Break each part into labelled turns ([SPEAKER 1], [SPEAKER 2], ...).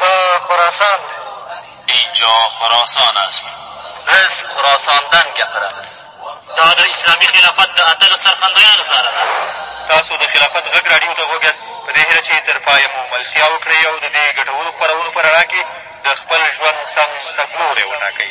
[SPEAKER 1] دا خراسان
[SPEAKER 2] اینجا خراسان است
[SPEAKER 3] بس خراساندن گپره بس.
[SPEAKER 2] دا د اسلامي خلافت د اتلو سرخندویانو ساره ده.
[SPEAKER 4] تاسو د خلافت غږ راډیو ته غوږ یاست، په دې هیله چې تر پایه مو ملتیا وکړئ او د دې ګټورو خپرونو په رڼا کې د خپل ژوند سم تګلوری وټاکئ.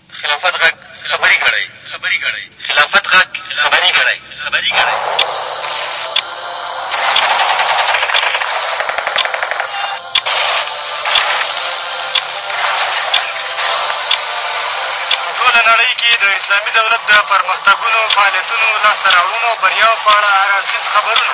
[SPEAKER 3] خلافت
[SPEAKER 1] غږ
[SPEAKER 4] خبری ګړی خلافت غږ خبری ګړی خبری ګړی
[SPEAKER 1] د اسلامي دولت د پرمختګونو، فعالیتونو، لاسته راوړنو او بریاوو په اړه هر اړخیز خبرونه.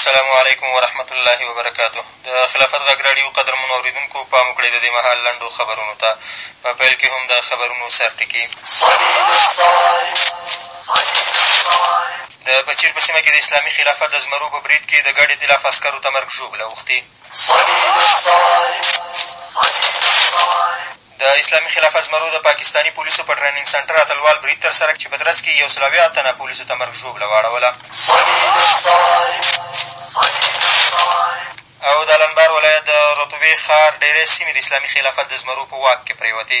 [SPEAKER 4] السلام
[SPEAKER 5] علیکم ورحمة الله وبرکاته د خلافت غږ راډیو قدرمنو اورېدونکو پام وکړئ د دې مهال لنډو خبرونو ته په پیل کې هم د خبرونو سرټکي د پچیر په سیمه کې د اسلامي خلافت د زمرو په برید کې د ګډ اېتلاف عسکرو ته مرګ ژوبله اوښتې د اسلامي خلافت زمرو د پاکستاني پولیسو په ټرېننګ سنټر اتلوال برید ترسره کړ چې په ترڅ کې یې یو سل اویا تنه پولیسو ته مرګ ژوبله واړوله. او د الانبار ولایت د رطوبې ښار ډېری سیمې د اسلامي خلافت د زمرو په واک کې پرېوتې.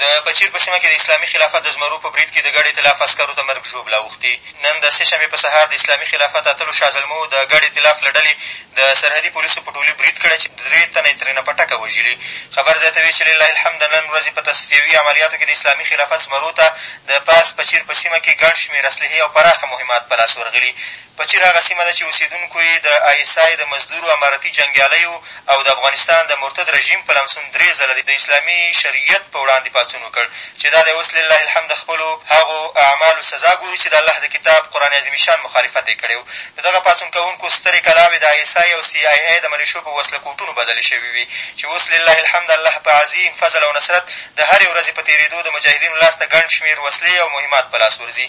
[SPEAKER 5] د پچیر په سیمه کې د اسلامي خلافت د زمرو په برید کې د ګډ اېتلاف عسکرو ته مرګ ژوبله اوښتې. نن د سې شنبې په سهار د اسلامي خلافت اتلو شاه زلمو د ګډ اېتلاف له ډلې د سرحدي پولیسو په ټولي برید کړی چې درې تنه یې ترېنه په ټکه وژلي. خبر زیاتوي چې لله الحمد د نن ورځې په تصفیوي عملیاتو کې د اسلامي خلافت زمرو ته د پاس پچیر په سیمه کې ګڼ شمېر اسلحې او پراخه مهمات په لاس ورغلي. پچیر هغه سیمه ده چې اوسېدونکو یې د آی ایس آی د مزدورو امارتي جنګیالیو او د افغانستان د مرتد رژیم په لمسون درې ځله د اسلامي شریعت په وړاندې پاڅون وکړ چې دا دی اوس لله الحمد د خپلو هغو اعمالو سزا ګوري چې د الله د کتاب قرآن عظیم شان مخالفت یې کړی و د دغه پاڅون کوونکو سترې کلاوې د آی ایس آی او سي آی ای د ملیشو په وسله کوټونو بدلې شوې وې چې اوس لله الحمد الله په عظیم فضل او نصرت د هرې ورځې په تېرېدو د مجاهدینو لاس ته ګڼ شمېر وسلې او مهمات په لاس ورځي.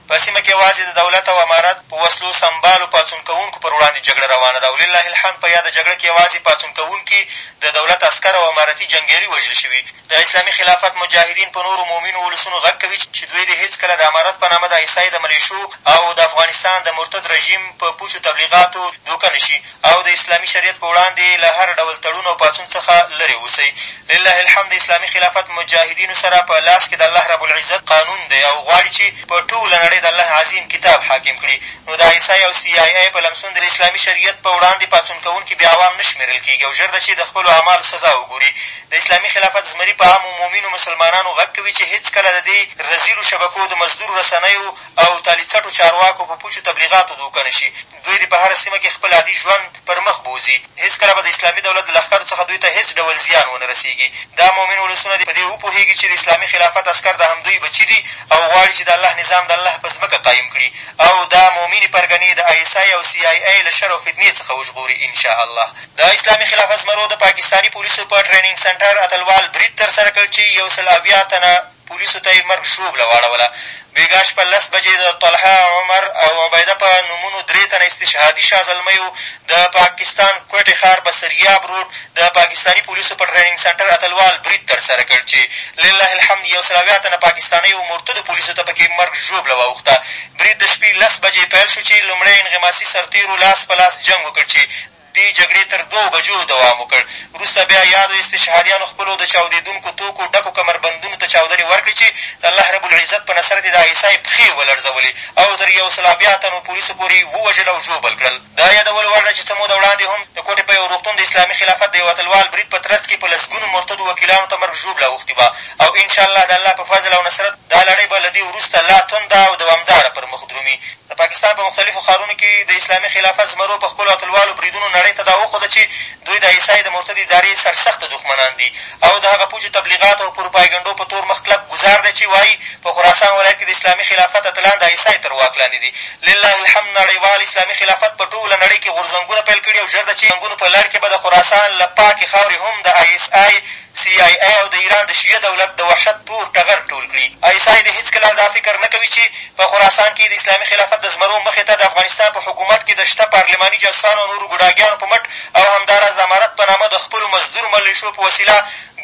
[SPEAKER 5] په سیمه کې یوازې د دولت او امارت په وسلو سمبالو پاڅون کوونکو پر وړاندې جګړه روانه ده او لله الحمد په یاده جګړه کې یوازې پاڅون کوونکي، د دولت عسکر او امارتي جنګیالي وژل شوي. د اسلامي خلافت مجاهدین په نورو مؤمنو ولسونو غږ کوي چې دوی دې هېڅکله د امارت په نامه د آی اس آی د ملېشو او د افغانستان د مرتد رژیم په پوچو تبلیغاتو دوکه نه شي او د اسلامي شریعت په وړاندې یې له هر ډول تړون او پاڅون څخه لرې اوسئ. لله الحمد د اسلامي خلافت مجاهدینو سره په لاس کې د الله رب العزت قانون دی او غواړي چې په ټوله نړۍ د الله عظیم کتاب حاکم کړي نو د آی ایس آی او سي آی ای په لمسون د اسلامي شریعت په وړاندې پاڅون کوونکي بې عوام نه شمېرل کېږي او ژر ده چې د خپلو اعمالو سزا وګوري د اسلامي خلافت زمري په عامو مؤمنو مسلمانانو غږ کوي چې هېڅکله د دې رزیلو شبکو د مزدور رسنیو او تالیڅټو چارواکو په پوچو تبلیغاتو دوکه نه شي دوی دې په هره سیمه کې خپل عادي ژوند پر مخ بوځي، هېڅکله به د اسلامي دولت له لښکرو څخه دوی ته هېڅ ډول زیان ونه رسېږي. دا مؤمن ولسونه دې په دې وپوهېږي چې د اسلامي خلافت عسکر د همدوی بچي دي او غواړي چې د الله نظام د الله په ځمکه قایم کړي او دا مؤمنې پرګنې د آی اېس آی او سي آی اې له شر او فتنې څخه وژغوري ان شاء الله. د اسلامي خلافت زمرو د پاکستاني پولیسو په ټرېننګ سنټر اتلوال برید ترسره کړ چې یو سل اویا تنه پولیسو ته یې مرګ ژوبله واړوله. بېګاه شپه لس بجې د طلحه، عمر او عبیده په نومونو درې تنه استشهادي شاه زلمیو د پاکستان کوټې ښار بصریاب روډ د پاکستاني پولیسو په ټرېننګ سنټر اتلوال برید ترسره کړ چې لله الحمد یوسلاویا تنه پاکستانیو مرتدو پولیسو ته پکې مرګ ژوبله واوښته. برید د شپي لس بجې پیل شو چې لومړی انغماسي سرتېرو لاس په لاس جنګ وکړ چې د دې جګړې تر دوو بجو دوام وکړ، وروسته بیا یادو استشهادیانو خپلو د چاودېدونکو توکو ډکو کمربندونو ته چاودنې ورکړې چې د الله رب العزت په نصرت یې د آی اس آی پښې ولړزولې او تر یوسلاویا تنو پولیسو پورې یې ووژل او ژوبل کړل. د یادولو وړ ده چې څه موده وړاندې هم د کوټې په یوه روغتون د اسلامي خلافت د یو اتلوال برید په ترڅ کې په لسګونو مرتدو وکیلانو ته مرګ ژوبله اوښتې وه او انشاالله د الله په فضل او نصرت دا لړۍ به له دې وروسته لا تنده او دوامداره پر مخ درومي. د پاکستان په مختلفو ښارونو کې د اسلامي خلافت زمرو په خپلو اتلوالو بریدونو نړۍ ته دا وښوده چې دوی د آی اس آی د مرتد ادارې سرسخت دښمنان دي او د هغه پوچو تبلیغاتو او پروپایګنډو په تور مخ کلک ګوزار دی چې وايي په خراسان ولایت کې د اسلامي خلافت اتلان د آی اس آی تر واک لاندې دي لله الحمد نړیوال اسلامي خلافت په ټوله نړۍ کې غورځنګونه پیل کړي او ژر ده چې غورځنګونو په لړ کې به د خراسان له پاکې خاورې هم د آی اس آی سي آی اې او د ایران د شیعه دولت د وحشت تور ټغر ټول کړي. آیس آی دې هېڅکله دا فکر نه کوي چې په خراسان کې د اسلامي خلافت د زمرو مخې ته د افغانستان په حکومت کې د شته پارلماني جاسوسانو او نورو ګوډاګیانو په مټ او همداراز د امارت په نامه د خپلو مزدور ملېشو په وسیله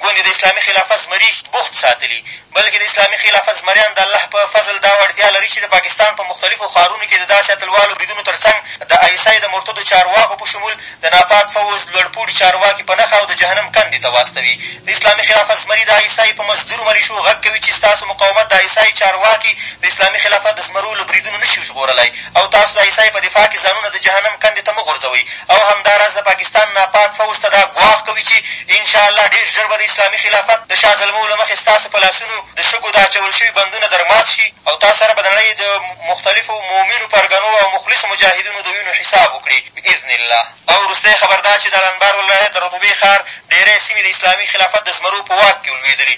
[SPEAKER 5] ګوندې د اسلامي خلافت زمري بوخت ساتلي، بلکې د اسلامي خلافت زمریان د الله په فضل دا وړتیا لري چې د پاکستان په مختلفو ښارونو کې د داسې اتلوالو بریدونو تر څنګ د آیس آی د مرتدو چارواکو په شمول د ناپاک فوځ لوړ پوړي چارواکي په نښه او د جهنم کندې ته واستوي د اسلامي خلافت زمري د آی اس آی په مزدور مليشو غږ کوي چې ستاسو مقاومت د آی اس آی چارواکي د اسلامي خلافت د زمرو له بريدونو نه شي ژغورلی او تاسو د آی اس آی په دفاع کې ځانونه د جهنم کندې ته مه غورځوئ او همدا راز د پاکستان ناپاک فوځ ته دا ګواښ کوي چې ان شاء الله ډېر ژر به د اسلامي خلافت د شاه زلمو له مخې ستاسو په لاسونو د شګو دا اچول شوي بندونه در مات شي او تاسو سره به د نړۍ د مختلفو مؤمنو پرګنو او مخلصو مجاهدينو د وينو حساب وکړي. باذن الله او وروستی خبر دا چې د الانبار ولایت د رطوبې ښار ډېری سیمې د اسلامي خلافت د زمرو په واک کې ولوېدلې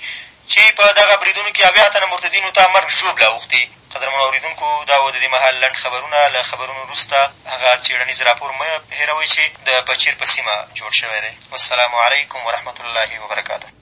[SPEAKER 5] چې په دغه بریدونو کې اویا تنه مرتدینو ته مرګ ژوبله اوښتې. قدرمنو اورېدونکو دا و د دې مهال لنډ خبرونه، له خبرونو وروسته هغه څېړنیز راپور مه هېروئ چې د پچیر په سیمه جوړ شوی دی. والسلام علیکم ورحمة الله وبرکاته.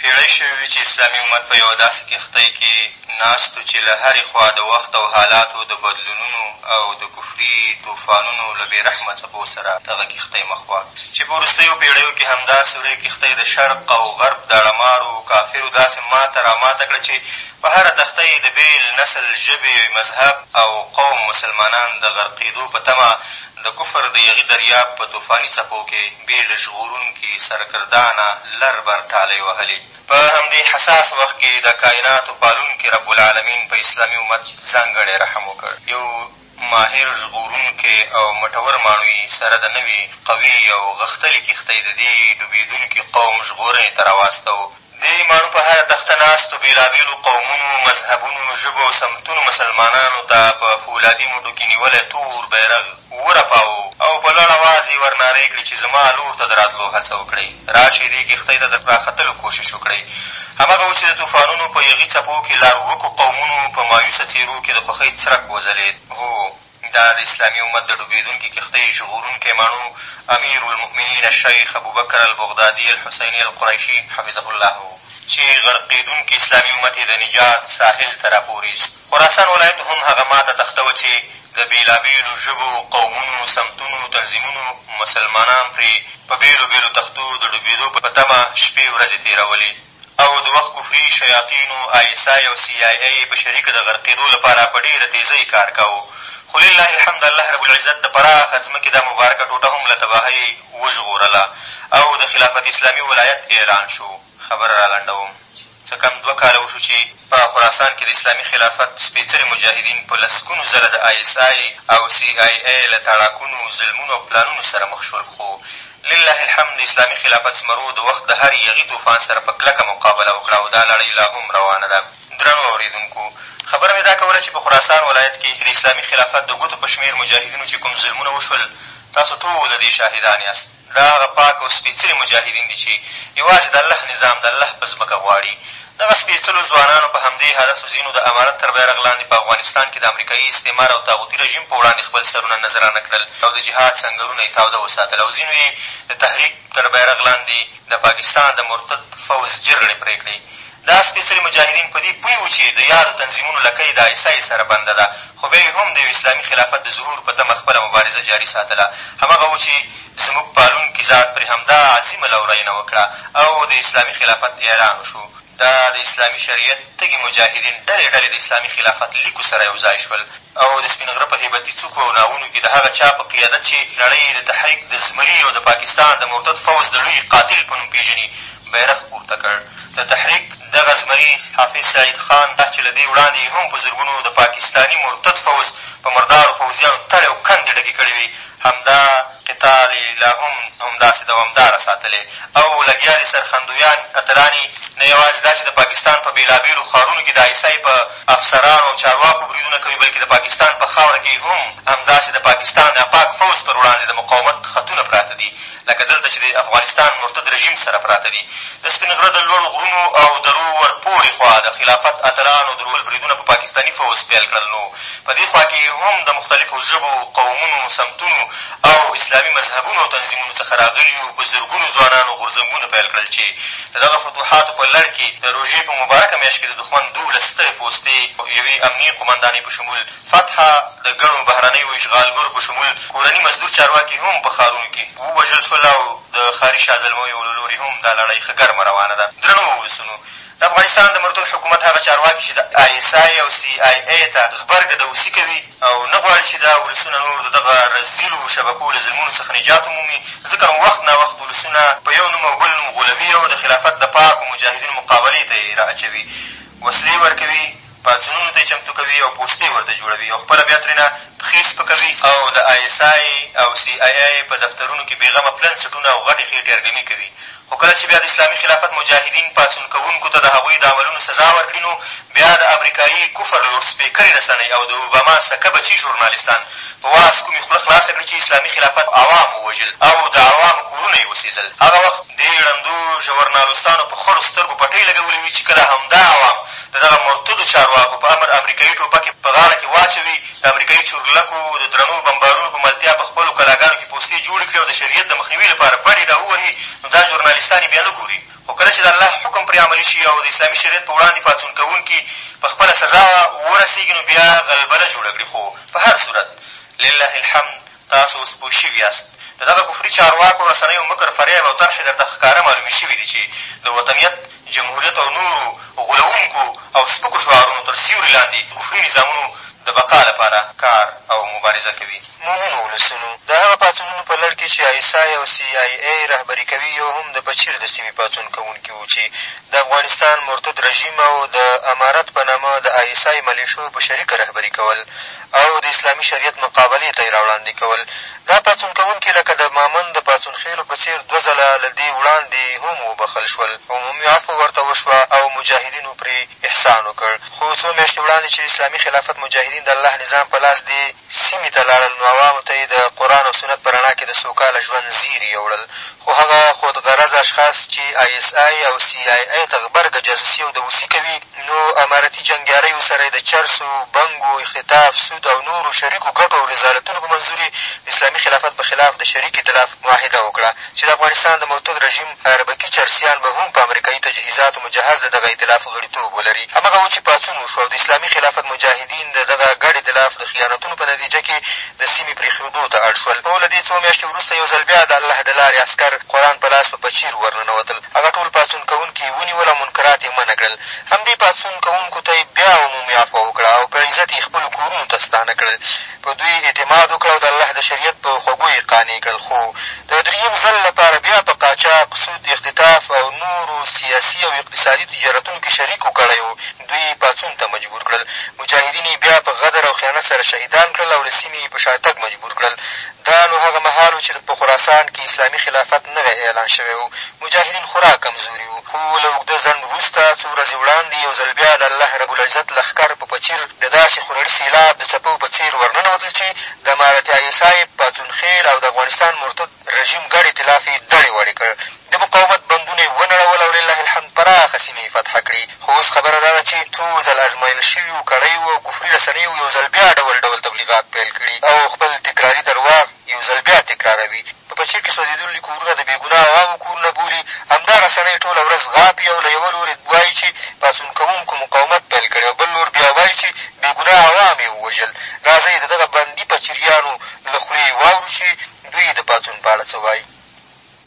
[SPEAKER 5] پېړۍ شوې وې چې اسلامي امت په یوه داسې کښتۍ کې ناست و چې له هرې خوا د وخت او حالاتو د بدلونونو او د کفري طوفانونو له بې رحمه څپو سره دغه کښتۍ مخ وه چې په وروستیو پېړیو کې همدا سورۍ کښتۍ د شرق او غرب داړمارو کافرو داسې ماته راماته کړه چې په هره تخته یې د بېل نسل، ژبې، مذهب او قوم مسلمانان د غرقېدو په تمه د کفر د یغي دریاب په طوفاني څپو کې بې له ژغورونکي، سرکردانه، لر بر ټالۍ وهلې. په همدې حساس وخت کې د کایناتو پالونکي رب العالمین په اسلامي امت ځانګړی رحم وکړ. یو ماهر ژغورونکی او مټور ماڼوی سره د نوې، قوي او غښتلې کښتۍ د دې ډوبېدونکي قوم ژغورنې ته راواستوو. دې ماڼو په هره تخته ناستو بېلابېلو قومونو، مذهبونو، ژبو او سمتونو مسلمانانو ته په فولادي موټو کې نیولی تور بیرغ ورپاوه او په لوړ اواز یې ورنارې کړې چې زما لور ته د راتلو هڅه وکړئ، راشئ دې کښتۍ ته د راختلو کوشش وکړئ. هماغه و چې د طوفانونو په یغي څپو کې لارورکو قومونو په مایوسه څېرو کې د خوښۍ څرک وځلېد. هو! دا د اسلامي امت د ډوبېدونکې کښتۍ ژغورونکی مڼو امیرالمؤمنین الشیخ ابوبکر البغدادي الحسیني القریشي حفظه الله و، چې غرقېدونکي اسلامي امت یې د نجات ساحل ته را پورې ایست. خراسان ولایت هم هغه ماته تخته وه، چې د بېلابېلو ژبو، قومونو، سمتونو، تنظیمونو مسلمانان پرې په بېلو بېلو تختو د ډوبېدو په تمه شپې ورځې تېرولې. او د وخت کفري شياطينو، ISI او CIA، په شريکه د غرقېدو لپاره په ډېره تېزۍ کار کاوه، خو لله الحمد الله رب العزت د پراخه ځمکې دا مبارکه ټوټه هم له تباهۍ وژغورله او د خلافت اسلامي ولايت اعلان شو. خبره رالنډوم، څه کم دوه کاله وشو چې، په خراسان کې د اسلامي خلافت سپېڅلي مجاهدین په لسګونو ځله د آی اس آی او سي آی اې له تاړاکونو، ظلمونو او پلانونو سره مخ شول خو لله الحمد د اسلامي خلافت زمرو د وخت د هر یغي طوفان سره په کلکه مقابله وکړه او دا لړۍ لا هم روانه ده. درنو اورېدونکو! خبره مې دا کوله چې په خراسان ولایت کې د اسلامي خلافت د ګوتو په شمېر مجاهدینو چې کوم ظلمونه وشول تاسو ټول د دې شاهدان یاست. دا هغه پاک او سپېڅلي مجاهدین دي چې یوازې د الله نظام د الله په ځمکه غواړي. دغه سپېڅلو ځوانانو په همدې هدف ځینو د امارت تر بیرغ لاندې په افغانستان کې د امریکايي استعمار او طاغوتي رژیم په وړاندې خپل سرونه نذرانه کړل او د جهاد سنګرونه یې تاوده وساتل او ځینو یې د تحریک تر بیرغ لاندې د پاکستان د مرتد فوځ جرړې پرې کړې دا سپېڅلي مجاهدین په دې پوه وو چې د یادو تنظیمونو لکه یې د آی اس آی سره بنده ده، خو بیا یې هم د یو اسلامي خلافت د ظهور په تمه خپله مبارزه جاري ساتله. همغه وو چې زموږ پالونکي ذات پرې همدا عظیمه لورینه وکړه او د اسلامي خلافت اعلان وشو. دا د اسلامي شریعت تږي مجاهدین ډلې ډلې د اسلامي خلافت لیکو سره یو ځای شول او د سپین غره په هیبتي څوکو او ناوونو کې د هغه چا په قیادت چې نړۍ یې د تحریک د زمري او د پاکستان د مرتد فوځ د لوی قاتل په نوم پېژني، بیرغ پورته کړ. د تحریک دغه زمري حافظ سعید خان ته چې له دې وړاندې یې هم په زرګونو د پاکستاني مرتد فوځ په مردارو فوځیانو تړې او کندې ډکې کړې وې همدا قتال یې لا هم همداسې دوامداره ساتلی او لګیا دي سرخندویان اتلان یې نه یوازې دا چې د پاکستان په بېلابېلو ښارونو کې د آی ایس آی په افسرانو او چارواکو بریدونه کوي بلکې د پاکستان په خاوره کې هم همداسې د پاکستان ناپاک فوځ پر وړاندې د مقاومت خطونه پراته دي لکه دلته چې د افغانستان مرتد رژیم سره پراته دي، د سپین غره د لوړو غرونو او درو ور پورې خوا د خلافت اتلانو د روهیال بریدونه په پاکستاني فوځ پیل کړل نو په دې خوا کې هم د مختلفو ژبو، قومونو، سمتونو او اسلامي مذهبونو او تنظیمونو څخه راغلیو په زرګونو ځوانانو غورځنګونه پیل کړل چې د دغه فتوحاتو په لړ کې د روژې په مبارکه میاشت کې د دښمن دولس سترې پوستې او یوې امنیې قوماندانۍ په شمول فتح د ګڼو بهرنیو اشغالګرو په شمول کورني مزدور چارواکي هم په ښارونو کې ووژل شول او د ښاري شاه زلمیو له لورې هم دا لړۍ ښه ګرمه روانه ده. درنو ولسونو! د افغانستان د مردود حکومت هغه چارواکي چې د آی ایس آی او سي آی اې ته غبرګه دوسي کوي او نه غواړي چې دا ولسونه نور د دغه رزیلو شبکو له ظلمونو څخه نجات ومومي، ځکه نو وخت ناوخت ولسونه په یو نوم او بل نوم غولوي او د خلافت د پاکو مجاهدینو مقابلې ته یې را اچوي، وسلې ورکوي، پاڅونونو ته یې چمتو کوي او پوستې ورته جوړوي او خپله بیا ترېنه پښې سپکوي او د آی ایس آی او سي آی آی په دفترونو کې بېغمه پلن سټونه او غټې خېټې ارګمي کوي خو کله چې بیا د اسلامي خلافت مجاهدین پاڅون کوونکو ته د هغوی د عملونو سزا ورکړي نو بیا د امریکایي کفر لوډ سپېکرې رسنۍ او د اوباما سکه بچي ژورنالستان په واز کومې خوله خلاصه کړي چې اسلامي خلافت عوام ووژل او د عوامو کورونه یې وسېځل هغه وخت دې ړندو ژورنالستانو په خړو سترګو پټۍ لګولې وي چې کله همدا عوام د دغه مرتدو چارواکو په امر امریکايي ټوپکې په غاړه کې واچوي، د امریکايي چورلکو د درنو بمبارونو په ملتیا په خپلو کلاګانو کې پوستې جوړې کړي او د شریعت د مخنیوي لپاره بډې را ووهي، نو دا ژورنالیستان یې بیا نه ګوري، خو کله چې د الله حکم پرې عملي شي او د اسلامي شریعت په وړاندې پاڅون کوونکي په خپله سزا ورسېږي، نو بیا غلبله جوړه کړي، خو په هر صورت لله الحمد تاسو اوس پوه شوي یاست، د دغه کفري چارواکو، رسنیو، مکر، فریب او طرحې درته ښکاره معلومې شوې دي چې د وطنیت، جمهوریت او نورو غولوونکو او سپکو شعارونو تر سیوري لاندې د کفري نظامونو د بقا لپاره کار او مبارزه کوي.
[SPEAKER 6] مؤمنو ولسونو! د هغه پاڅونونو په لړ کې چې ISI او CIA رهبري کوي، یو هم د پچیر د سیمې پاڅون کوونکي وو چې د افغانستان مرتد رژیم او د امارت په نامه د ISI ملېشو په شریکه رهبري کول او د اسلامي شریعت مقابلې ته یې راوړاندې کول. دا پاڅون کوونکي لکه د مامن د پاڅون خېلو په څېر دوه ځله له دې وړاندې هم وبخښل شول، عمومي عفو ورته وشوه او مجاهدینو پرې احسان وکړ، خو څو میاشتې وړاندې چې اسلامي خلافت مجاهدین د الله نظام په لاس دې سیمې ته لاړل نو عوامو ته یې د قرآن او سنت په رڼا کې د سوکاله ژوند زیري یوړل خو هغه خود غرضه اشخاص چې آی ایس آی او سي آی اې ته غبرګه جاسوسي او دوسي کوي نو امارتي جنګیالیو سره یې د چرسو، بنګو، اختطاف، سود او نورو شریکو ګټو او رذالتونو په منظور یې د اسلامي خلافت په خلاف د شریک ایتلاف معاهده وکړه چې د افغانستان د مرتد رژیم اربکي چرسیان به هم په امریکایي تجهیزاتو مجهز د دغه ایتلاف غړیتوب ولري. همغه و چې پاڅون وشو او د اسلامي خلافت مجاهدین د دغه ګډ ایتلاف د خیانتونو په نتیجه کې د سیمې پرېښودو ته اړ شول نو له دې څو میاشتې وروسته یو ځل بیا د الله د لارې عسکر قرآن په لاس په پچیر ورننوتل هغه ټول پاڅون کوونکي یې ونیول او منکرات یې منع کړل همدې پاڅون کوونکو ته یې بیا عمومي عفوه وکړه او په عزت یې خپلو کورونو ته ستانه کړل په دوی اعتماد وکړ او د الله د شریعت په خوږو یې قانع کړل خو د دریم ځل لپاره بیا په قاچاق، سود، اختطاف او نورو سیاسي او اقتصادي تجارتونو کې شریکو کړیو دوی یې پاڅون ته مجبور کړل، مجاهدین یې بیا په غدر او خیانت سره شهیدان کړل او له سیمې یې په شاتګ مجبور کړل. دا نو هغه مهال و، چې په خراسان کې اسلامي خلافت نوی اعلان شوی و، مجاهدین خورا کمزوري وو، خو له اوږده ځنډ وروسته څو ورځې وړاندې یو ځل بیا د الله رب العزت لښکر په پچیر د داسې خونړي سېلاب د څپو په څېر ورننوتل، چې د امارت آی ایس آی، پاڅون خېل او د افغانستان مرتد رژیم ګډې تلافې یې دړې وړې کړ، د مقاومت بندونه یې ونړول او لله الحمد پراخه سیمې یې فتحه کړې، خو اوس خبره دا ده چې څو ځل ازمایل شویو کړیو او کفري رسنیو یو ځل بیا ډول ډول تبلیغات پیل کړي او خپل تکراري درواغ یو ځل بیا تکراروي، په پچیر کې سوځېدلي کورونه د بې ګناه عوامو کورونه بولي، همدا رسنۍ ټوله ورځ غاپي او له یوه لورې وایي چې پاڅون کوونکو مقاومت پیل کړی او بل لور بیا وایي چې بې ګناه عوام یې ووژل، راځئ د دغه بندي پچیریانو له خولې یې واورو چې دوی د پاڅون په اړه څه وايي؟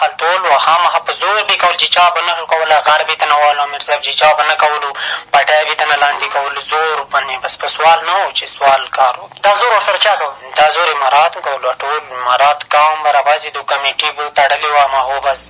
[SPEAKER 7] خپل ټول وهام هه په زور بې کول جي چا به نه شو کوله غر بې تنه والو امير صاحب جي چا به نه کولو پټی بې تنه لاندې کولو زور بنې بس په سوال نه و چي سوال کار وکي
[SPEAKER 1] دا زور ورسره چا کولو
[SPEAKER 7] دا زور اماراتو کولو ټول امارات قوم به راباسی دو کميټي بو تړلي وه مهو بس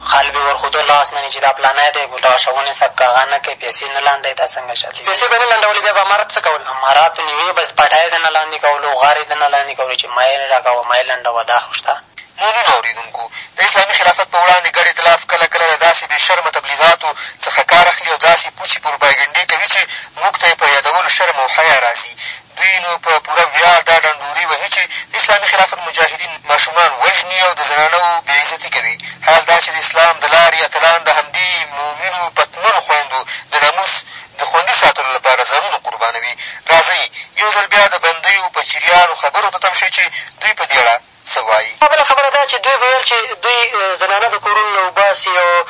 [SPEAKER 7] خال بې ورخوتو لاس مني چې دا پلانی دی ګوټه غشونې سک کاغه نه کوي پېسې نه لنډوي دا څنګه چل
[SPEAKER 1] دی پېسې به نه لنډولې بیا به امارت څه کول
[SPEAKER 7] امارت نیوې بس پټه یې درنه لاندې کولو غر یې درنه لاندې کولو چې مه یې راکوه مه یې لنډوه دا خو شته.
[SPEAKER 6] مننه اورېدونکو! د اسلامي خلافت په وړاندې ګډ ائتلاف کله کله له داسې بې شرمه تبلیغاتو څخه کار اخلي او داسې پوچې پروپایګنډې کوي چې موږ ته یې په یادولو شرم او حیا راځي. دوی نو په پوره ویاړ دا ډنډورې وهي چې د اسلامي خلافت مجاهدین ماشومان وژني او د زنانو بې عزتي کوي، حال دا چې د اسلام د لارې اتلان د همدې مؤمنو پتمنو خویندو د ناموس د خوندي ساتلو لپاره ځانونه قربانوي. راځئ! یو ځل بیا د بندیو، پچیریانو، خبرو ته تم شئ چې دوی په دې اړه، څه وايي.
[SPEAKER 1] او بله خبره دا چې دوی به ویل چې دوی زنانه د کورونو نه اوباسي او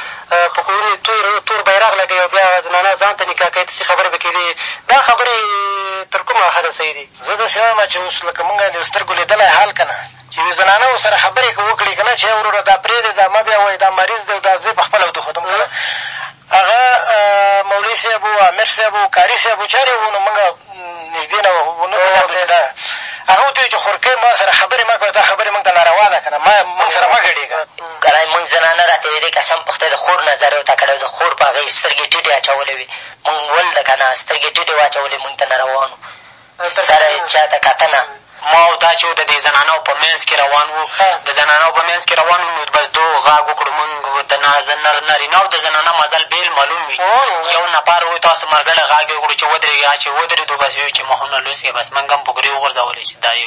[SPEAKER 1] په کورونو یې تور تور بیرغ لګوي او بیا زنانه ځان ته نکاح کوي، داسې خبرې به کېدې، دا خبرې تر کومه حده صحیح دي؟
[SPEAKER 8] زه داسې وایم چې اوس لکه مونږ د سترګو لیدلی حال که نه چې یوې زنانه ورسره خبرې که وکړې که نه چې ای وروره دا پرېږدی دا مه بیا وایې دا مریض دی او دا زه یې په خپله وتښتوم که نه هغه مولوي صاحب و، امیر صاحب و، قاري صاحب و، چارې وو، نو مونږ نږدې نه وه، ونه پېژاندو چې دا هغه ورته وویل چې خورکۍ ما سره خبرې مه کوه، دا خبرې مونږ ته ناروا ده که نه، ما مونږ سره مه ګډېږه.
[SPEAKER 9] ګرانې مونږ زنانه راته یوې دې قسم په خدای د خور نظر ورته کړی و، د خور په هغې یې سترګې ټیټې اچولې وې، مونږ ول ده که نه، سترګې ټیټې واچولې، مونږ ته نه روان و. سره یې چا ته کتنه
[SPEAKER 7] ما او دا چې و د دې زنانو په منځ کې روان وو د زنانو په منځ کې روان وو نو بس دو غږ وکړو مونږ د نارینه او د زنانه مزل بېل معلوم وي یو نفر و تاسو مرګړی غږ یې وکړو چې ودرېږئ چې ودرېدو بس ویې ویل چې مخونه لوڅ کړئ بس مونږ هم پګرې وغورځولې چې دا
[SPEAKER 1] یې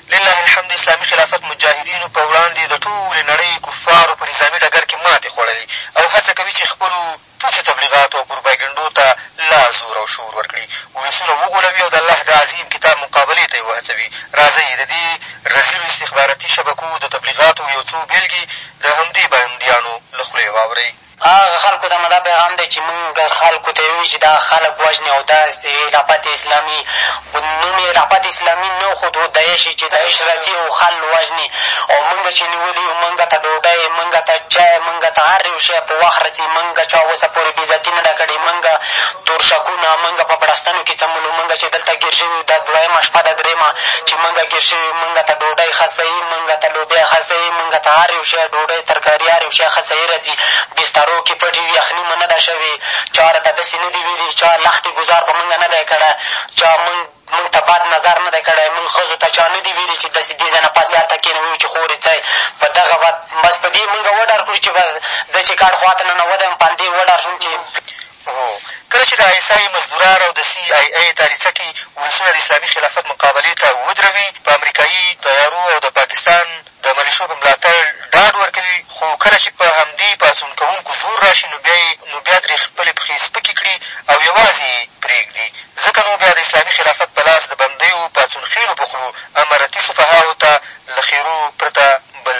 [SPEAKER 6] لله الحمد اسلامي خلافت مجاهدینو په وړاندې د ټولې نړۍ کفارو په نظامي ډګر کې ماتې خوړلې او هڅه کوي چې خپلو پوچو تبلیغاتو او پروپاګنډو ته لا زور او شور ورکړي، ولسونه وغولوي او د الله د عظیم کتاب مقابلې ته یې وهڅوي. راځئ د دې رزیلو استخبارتي شبکو د تبلیغاتو یو څو بېلګې د همدې بندیانو له خولې واورئ.
[SPEAKER 7] هغه خلکو ته همدا پیغام دی چې مونږ خلکو ته یې ووایو چې دا خلک وژنې او داسې خلافت اسلامي نوم یې خلافت اسلامي نه خو داعش یې چې داعش راځي او خلک وژنې او مونږ چې نیولي یو مونږ ته ډوډۍ مونږ ته چای مونږ ته هر یو شی په وخت رسي مونږ چا اوسه پورې بې عزتي نه ده کړې مونږ تورشکونه مونږ په بړستنو کې څملو مونږ چې دلته ګېر شوي یو دا دویمه شپه ده درېیمه چې مونږ ګېر شوي یو مونږ ته ډوډۍ ښه صحي مونږ ته لوبیا ښه ځی مونږ ته هر یو شی ډوډی ترکاری هر یو شی ښه صحیح رځی بسترو کی پټی یخنی مو نه ده شوی چا راته دسی نه دی ویلی چا لختی ګذار په مونږ نه دی کړی چا مونږ مونږ ته بد نظر نه دی کړی مونږ ښځو ته چا نه دی ویلی چی دسی دی ځای نه پاڅی هلته کینه ویو چی خورې څه په دغه بد بس په دی مونږ وډار کړو چی بس زه چی کټ خواته ننوتم په همدی وډار شوم چی
[SPEAKER 6] هو، کله چې د آی ایس آی مزدوران او د سي آی اې تالي څټي ولسونه د اسلامي خلافت مقابلې ته ودروي، په امریکایي طیارو او د پاکستان د ملیشو په ملاتړ ډاډ ورکوي، خو کله چې په همدې پاڅون کوونکو زور راشي، نو بیا یې نو بیا ترې خپلې پښې سپکې کړي او یوازې یې پرېږدي، ځکه نو بیا د اسلامي خلافت په لاس د بندیو پاڅون خېلو په خولو امرتي سفهاوو ته له ښېرو پرته بل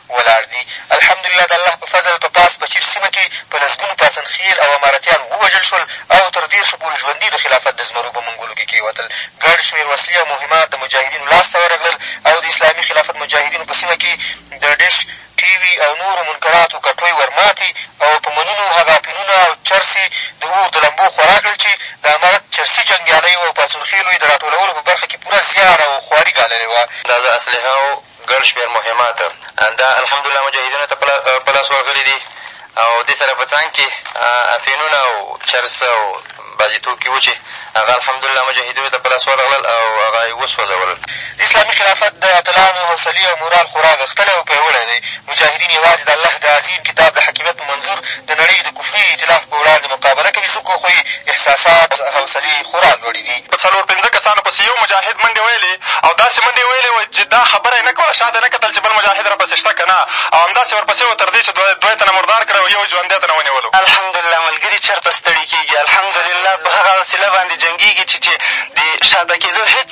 [SPEAKER 6] ولاړ دي. الحمدالله د الله په فضل په پاس پچیر سیمه کې په لسګونو پاڅن خېل او امارتیان ووژل شول او تر دېرشو پورې ژوندي د خلافت د زمرو په منګولو کې کېوتل. ګڼ شمېر وسلې او مهمات د مجاهدینو لاس ته ورغلل او د اسلامي خلافت مجاهدینو په سیمه کې د ډش، ټي وي او نورو منکراتو کټوۍ ور ماتې او په منونو هغه اپینونه او چرس یې د اور د لمبو خورا کړل چې د امارت چرسي جنګیالیو او پاڅون خېلو یې د راټولولو په برخه کې پوره زیار او خواري ګاللې وه.
[SPEAKER 10] دا د اسلحه او ګڼ شمېر مهمات دا الحمدالله مجاهدینو ته په لاس ورغلي دي او دې سره په څنګ کښې افیونونه او چرس او بعضې توکي وو چې هغه الحمدالله مجاهدینو ته په لاس ورغلل او هغه یې وسوځول.
[SPEAKER 6] د اسلامي خلافت د اتلانو حوصلي او مورال خورا غښتلی او پیاوړی دی مجاهدین یوازې د الله د عظیم کتاب د حاکمیت په منظور د نړۍ د کفري ایتلاف په وړاندې مقابله کوي، څوک خو یې احساسات او حوصلې خورا لوړې دي.
[SPEAKER 11] په څلور پنځه کسانو پسې یو مجاهد منډې ویلې او داسې منډې یې ویلې وه چې دا خبره یې نه کوله، شا ته نه کتل چې بل مجاهد راپسې شته که نه او همداسې ورپسې وه تر دې چې دوه دوه تنه مردار کړل او یو یې ژوندی تنه ونیولو.
[SPEAKER 12] الحمدالله ملګري چېرته ستړي کېږي، الحمدالله په هغه حوصله باندې جنګېږي چې چې د شا ته کېدو هېڅ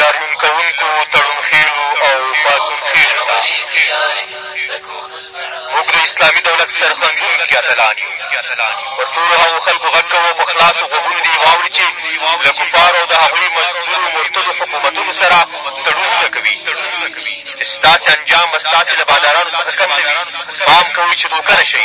[SPEAKER 12] لاریون کوونکو، تړون خېلو او پاڅون خېلو ته!
[SPEAKER 6] موږ د اسلامي دولت سرښندونکي اتلان یو. پر ټولو هغو خلکو غږ کوو په خلاصو غوږونو دې یې واوري چې له کفارو او د هغوی مزدورو مرتدو حکومتونو سره تړونونه کوي چې ستاسې انجام به ستاسې له بادارانو څخه کم نه وي. پام کوئ چې دوکه نه شئ!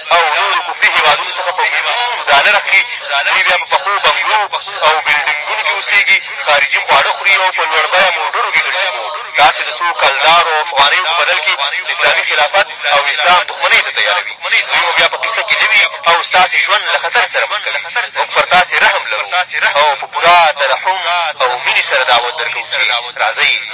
[SPEAKER 6] او
[SPEAKER 13] نورو کفري هېوادونو څخه په ملیونونو ډالر اخلي، دوی بیا په پخو بنګلو او بلډنګونو کې اوسېږي، خارجي خواړه خوري او په لوړ بیه موټرو کې ګرځي، نو تاسې د څو کلدارو او افغانیو په بدل کې اسلامي خلافت او اسلام دښمنۍ ته تیاروي، دوی مو بیا په کیسه کې نه وي او ستاسې ژوند له خطر سره مخ کوي، موږ پر تاسې رحم لرو او په پوره ترحم او مینې سره دعوت درکوو چې راځئ!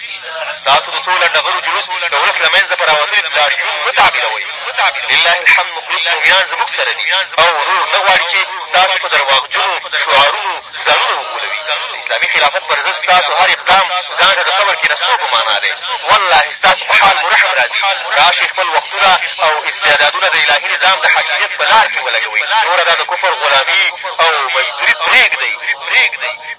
[SPEAKER 13] ستاسو د څو لنډغرو جلوس د ولس له منځه په راوتلي پلار یون مه تعبیروئ. لله الحمد مخلص موميان زموږ سره دي او ورور نه غواړي چې ستاسو په درواغجنو شعارونو ځانونه وغولوي. د اسلامي خلافت پر ضد ستاسو هر اقدام ځان ته د قبر کېنستو په معنا دی. والله ستاسو په حال مو رحم راځي. راشئ خپل وختونه او استعدادونه د الهي نظام د حاکمیت په لار کې ولګوئ. نوره دا د کفر غلامي او مزدوري پرېږدئ.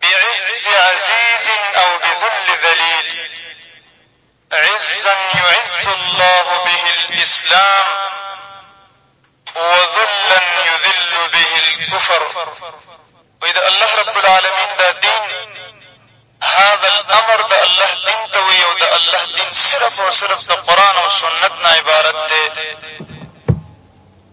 [SPEAKER 13] بعز عزیز او بذل ذلیل عزا یعز الله
[SPEAKER 14] به الاسلام وذلا یذل به
[SPEAKER 13] الکفر وایي د الله رب العالمین دا دین هذا الامر د الله دین ته وایي او د الله دین صرف او صرف د قرآن او سنت نه عبارت دی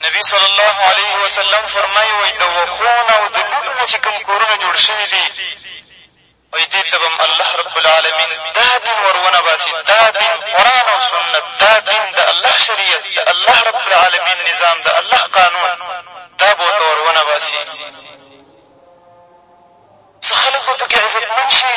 [SPEAKER 13] نبي صلی الله علیه وسلم فرمایي وایي د وښو نه او د لوټو نه چې کوم کورونه جوړ شوي دي وایي دې ته به هم الله رب العالمین دا دین ور ونه باسي دا دین قرآن او سنت دا دین د الله شریعت د الله رب العالمین نظام د الله قانون دا به ورته ور ونه باسي څه خلک به پکې عزتمن شي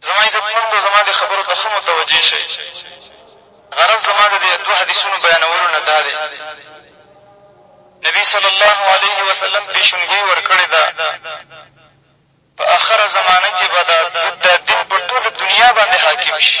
[SPEAKER 13] زما عزتمندو! زما دې خبرو ته ښه متوجه شئ، غرض زما د دې دوه حدیثونو بیانولو نه دا دی، نبي صلی الله علیه وسلم پېشنګوي ورکړې ده، په اخره زمانه کې به دا دود، دا دین په ټوله دنیا باندې حاکم شي.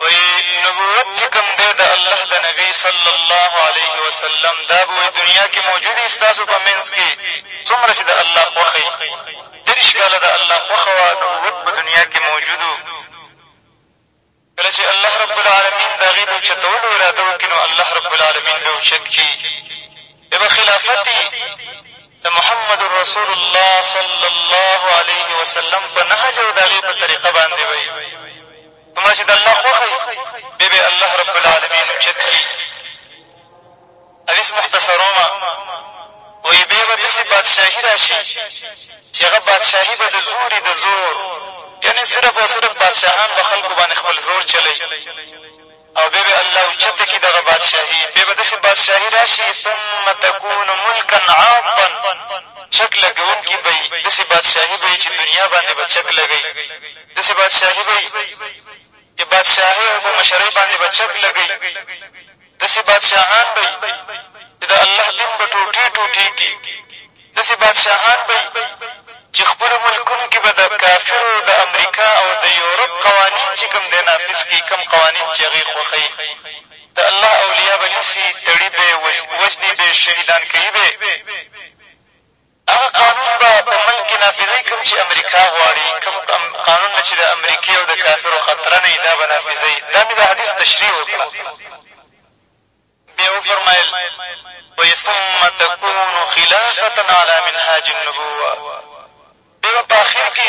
[SPEAKER 13] وایي نبوت چې کوم دی د الله د نبي صلی الله علیه وسلم دا به وایي دنیا کې موجود وي ستاسو په منځ کې څومره چې د الله خوښه وي دېرش کاله د الله خوښه وه نبوت په دنیا کې موجود کله چې الله رب العالمین د هغې د اوچتولو اراده وکړي نو الله رب العالمین به اوچت کړي بیا به خلافت د محمد رسول الله صلی الله علیه وسلم په نهج او د هغې په طریقه باندې به دومره چې د الله خوښه وي بیا به یې الله رب العالمین اوچت کړي حدیث مختصرومه وایي بیا به داسې بادشاهي را شي چې هغه بادشاهي به د زوري د زور یعنې صرف او صرف بادشاهان به خلکو باندې خپل زور چلی او بیا به الله اوچته کړي دغه بادشاهي بیا به داسې بادشاهي را شي ثم تکون ملکا عاقا چک لګوونکي به یي داسې بادشاهي به یي چې دنیا باندې به چک لګوي داسې بادشاهي به وي چې بادشاهۍ او په مشرۍ باندې به چک لګوي داسې بادشاهان به وي چې د الله دین به ټوټې ټوټې کړي داسې بادشاهان به وي چې خپلو ملکونو کښې به د کافرو د امریکا او د یورپ قوانین چې کوم دی نافظ کړي کوم قوانین چې هغې خوښوي د الله اولیا به نیسي تړي به یې وژني به یې شهیدان کوي به هغه قانون به په ملک کې نافذوي کوم چې امریکا غواړي کوم قانون نه چې د امریکې او د کافرو خطره نه وي دا به نافذوي دا مې د حدیث تشریح وکړه بیا وفرمایل وایي ثم تکون خلافة علی منهاج النبوة بیا به په اخر کې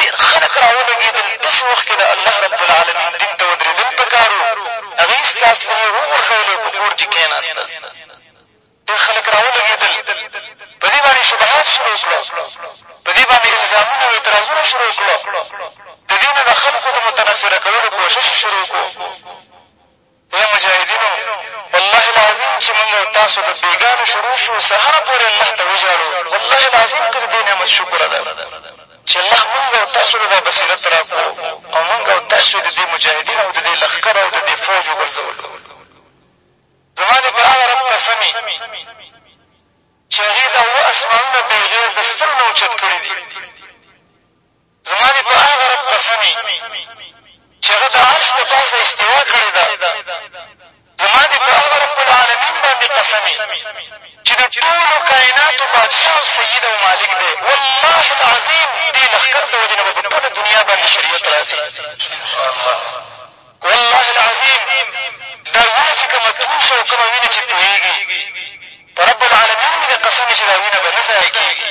[SPEAKER 13] ډېر خلک را ولګېدل، داسې وخت کې د الله رب العلمين دين ته ودرېدل په کار وو، هغه ايسته اسلحې وغورځولې او په کور کې کېناستل، ډېر خلک را ولګېدل، په دې باندې شبهات شروع کړه، په دې باندې الزامونه او اعتراضونه شروع کړه، د دې نه د خلکو د متنفره کولو کوشش يې شروع کړو. ای مجاهدینو! والله العظیم چې مونږ او تاسو د بېګانو شروع شو سهاره پورې الله ته وژاړو، والله العظیم که د دې نعمت شکر ادا کړو چې الله مونږ او تاسو له دا بصیرت راکړو او مونږ او تاسو یې د دې مجاهدینو او د دې لښکر او د دې فوج وګرځولو. زما دې په هغه رب قسم وي چې هغې دا اووه اسمانونه بېغېر د ستنو نه اوچت کړي دي. زما دې په هغه رب قسم وي چې هغه د عرش د پاسه استوا کړې ده، زما دې په هغه رب العالمين باندې قسم وي چې د ټولو کايناتو بادشاه او سيد او مالک دی، والله العظيم دې لښکر د وجې نه به په ټوله دنيا باندې شريعت را ځي. والله العظيم دا وينه چې کومه تويې شوه او کومه وينه چې تويېږي په رب العالمين مې دې قسم وي چې دا وينه به نه ضايع کېږي.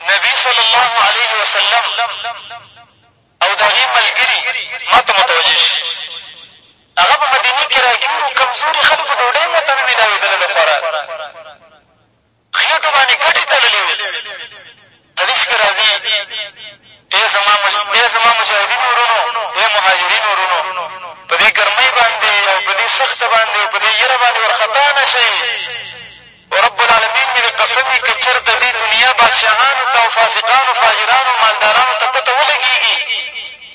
[SPEAKER 13] نبي صلی الله علیه وسلم او د هغې ملګري ما ته متوجه شي. هغه په مدینې کې راګیر و، کمزوري خلکو ډوډۍ مو ورته نه مېلاوېدله د خوراک. خېټو باندې ګټې تړلې وې. حدیث کې راځي، ای زما ای زما مجاهدینو ورونو، ای مهاجرینو ورونو! په دې ګرمۍ باندې او په دې سخته باندې او په دې یره باندې ورخطا نه شئ. رب العالمين مې دې قسم وي که چېرته دې دنيا بادشاهانو ته او فاسقانو فاجرانو مالدارانو ته پته ولګېږي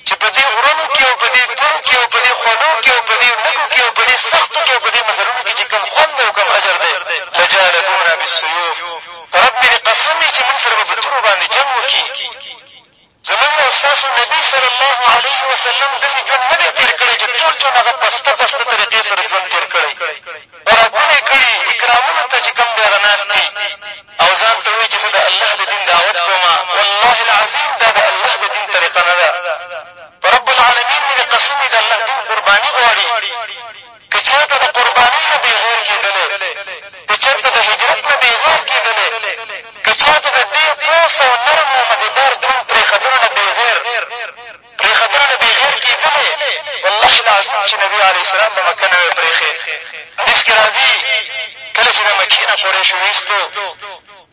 [SPEAKER 13] چې په دې غرونو کې او په دې دوړو کې او په دې خولو کې او په دې لږو کې او په دې سختو کې او په دې مزلونو کې چې کوم خوند دی او کوم اجر دی لجالدونا بالسيوف په رب مې دې قسم وي چې مونږ سره به په تورو باندې جنګ وکړي زمونږ او ستاسو نبي صلی الله علیه وسلم داسې ژوند نه دی تېر کړی چې ټول ژوند هغه پسته پسته طریقې سره ژوند تېر کړی، خوراکونه یې کړي، اکرامونو ته چې کوم دی هغه ناست دي او ځان ته وایي چې زه د الله د دین دعوت کوم، والله العظیم دا د الله د دین طریقه نه ده، په رب العالمین مې د قسم وي د الله دین قرباني غواړي. که چېرته د قربانۍ نه بېغېر کېدلی، که چېرته د هجرت نه بېغېر کېدلی، که چېرته د دې پوست او نرم او مزېدار ژوند پرېښدلو نه بېغېر پرېښدلو نه بېغېر کېدلی، والله العظيم چې نبي عليه السلام به مکه نه وای پرېښې. حديث کښې راځي، کله چې د مکې نه قريشو ويستو.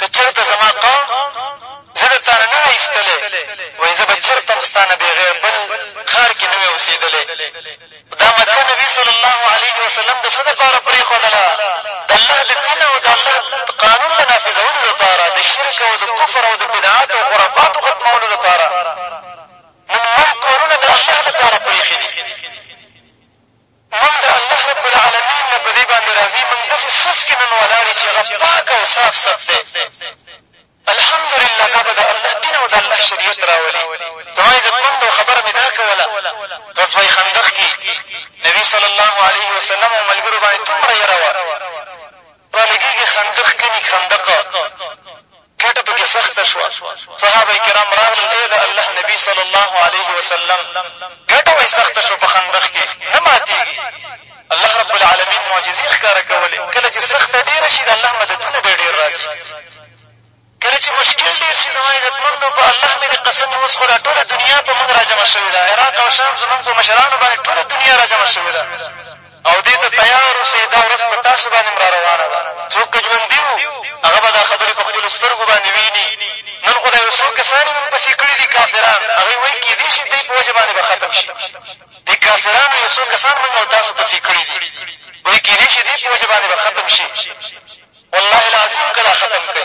[SPEAKER 13] که چېرته زما قوم زه د تانه نه وای ایستلی وایي زه به چېرته هم ستانه بېغیر بل ښار کې نه وای اوسېدلی خو دا مکه نبي صلی الله علیه وسلم د څه دپاره پرېښودله د الله د دین او د الله د قانون د نافذولو دپاره د شرک او د کفر او د بدعت او خرافاتو ختمولو دپاره نن موږ کورونه د الله دپاره پرېښي دي موږ د الله رب العلمين نه په دې باندې راضي موږ داسې صف کې نن ولاړ يو چې هغه پاک او صاف صف دی الحمدلله دا به د الله دين او د الله شريعت راولي زما عزتمندو خبره مې دا کوله غزوه خندق کې نبي صلی الله علیه وسلم او ملګرو باندې دومره یره وه رالګېږي خندق کني خندق ګټه په کې سخته شوه، صحابه کرام راغلل، ای د الله نبي صلی الله علیه وسلم! ګټه وایي سخته شوه، په خندق کې نه ماتېږي. الله رب العالمین معجزې ښکاره کولې، کله چې سخته ډېره شي، د الله مددونه بیا ډېر راځي. کله چې مشکل ډېر شي، زما عزتمندو! په الله مې دې قسم وي، اوس خو دا ټوله دنیا په موږ راجمع شوې ده، عراق او شام زموږ په مشرانو باندې ټوله دنیا راجمع شوې ده. او دې ته تیار اوسئ، دا ورځ په تاسو باندې هم راروانه ده، څوک که ژوندي وو، هغه به دا خبرې په خپلو سترګو باندې ویني، نن خو دا یو څو کسان یې ورپسې کړي دي، کافران، هغوی وایي کېدای شي دوی په وجه باندې به ختم شي، دې کافرانو یو څو کسان مونږ او تاسو پسې کړي دي، وایي کېدای شي دوی په وجه باندې به ختم شي، والله العظیم که دا ختم کړئ.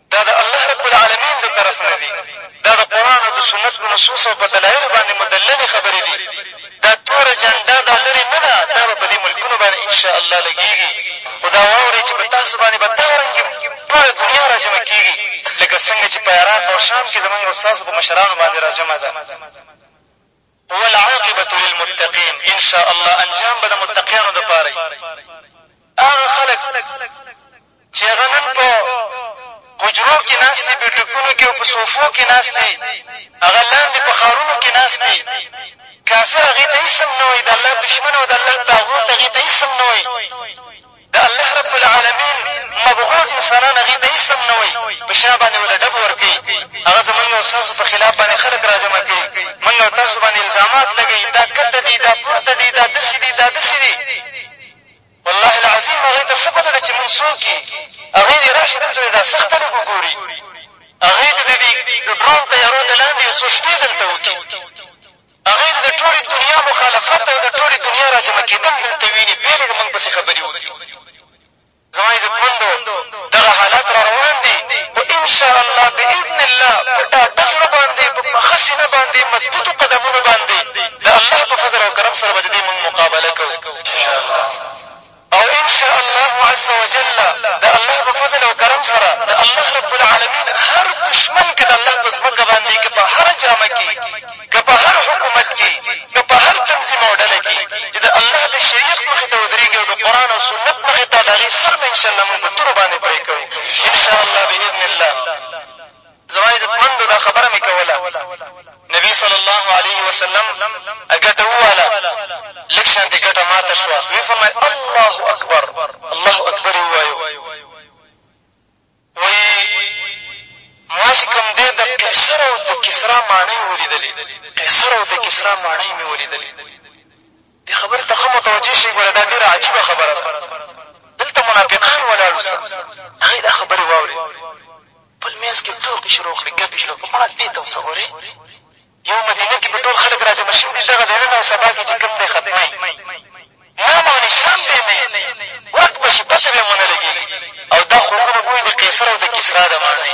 [SPEAKER 13] دا د الله رب العالمين د طرف نه دي، دا د قرآن او د سنت په نصوص او په دلائلو باندې مدللې خبرې دي، دا توره جنډه دا لرې نه ده، دا به په دې ملکونو باندې ان شاء الله لګېږي، خو دا واورئ چې په تاسو باندې به دا رنګې ټوله دنيا راجمع کېږي، لکه څنګه چې په عراق او شام کې زموږ او ستاسو په مشرانو باندې راجمع ده. والعاقبة للمتقین، ان شاء الله انجام به د متقیانو لپاره وي. هغه خلک چې هغه نن په حجرو کې ناست دي، په ټکونو کې او په صوفو کې ناست دي، هغه لاندې په ښارونو کې ناست دي، کافر هغې ته هېڅ هم نه وایي، د الله دښمن او د الله طاغوت هغې ته هېڅ هم نه وایي، د الله رب العالمين مبغوض انسانان هغوی ته هېڅ هم نه وايي، په شا باندې ورله ډب ورکوي، هغه زمونږ او ستاسو په خلاف باندې خلک راجمع کوي، مونږ او تاسو باندې الزامات لګوي، دا کښته دي، دا پورته دي، دا داسې دي، دا داسې دي. والله العظيم هغوی ته څه پته ده چې مونږ څوک يو، هغوی دې راشي دلته دې دا سخته لږ وګوري، هغوی دې د دې د ډرون طيارو د لاندې يو څو شپې دلته وکړي. هغوی د د ټولې دنیا مخالفت او د ټولې دنیا را جمع کېدل دلته ویني، بیا دې زموږ پسې خبرې وکړي. زما عزتمندو! دغه حالات را روان دي، خو ان شاء الله باذن الله په ډاډه زړه باندې، په پخه سینه باندې، مضبوطو قدمونو باندې د الله په فضل او کرم سره به د دې موږ مقابله کوو. او ان شاء الله عز وجل د الله په فضل او کرم سره د الله رب العالمین هر دښمن که د الله په ځمکه باندې که په هره جامه کې که په هر حکومت کې که په هر تنظیم او ډله کې چې د الله د شریعت مخې ته ودرېږي او د قرآن او سنت مخې ته د هغې سر به انشاءالله مونږ په تورو باندې پرې کوو انشاءالله بإذن الله زما عزتمندو دا خبره مې کوله نبي صلی الله علیه وسلم ګټه وواله لږ شانتې ګټه ماته شوه ویې فرمایل الله اکبر الله اکبر یې ووایو وایي ما چې کوم دی د قیصر او د کسرا ماڼۍ ولیدلې قیصر او د کسرا ماڼۍ مې ولیدلې دې خبرې ته ښه متوجه شئ، ګوره دا ډېره عجیبه خبره ده، دلته منافقان ولاړ وو، څه؟ هغې دا خبرې واورېدې، خپل منځ کې ټوکې شروع کړې، ګپې یې شروع کړې، مړه دې ته هم څه ګورې، یو مدینه کې به ټول خلک راجمع شوي دي، دغه دی نن او سبا کې چې کوم دی ختموي، نام او نښان به یې نه وي، ورک به شي، پته به یې هم ونه لګېږي او دا خوږونه بویه د قیصر او د کسرا ده، ماڼۍ.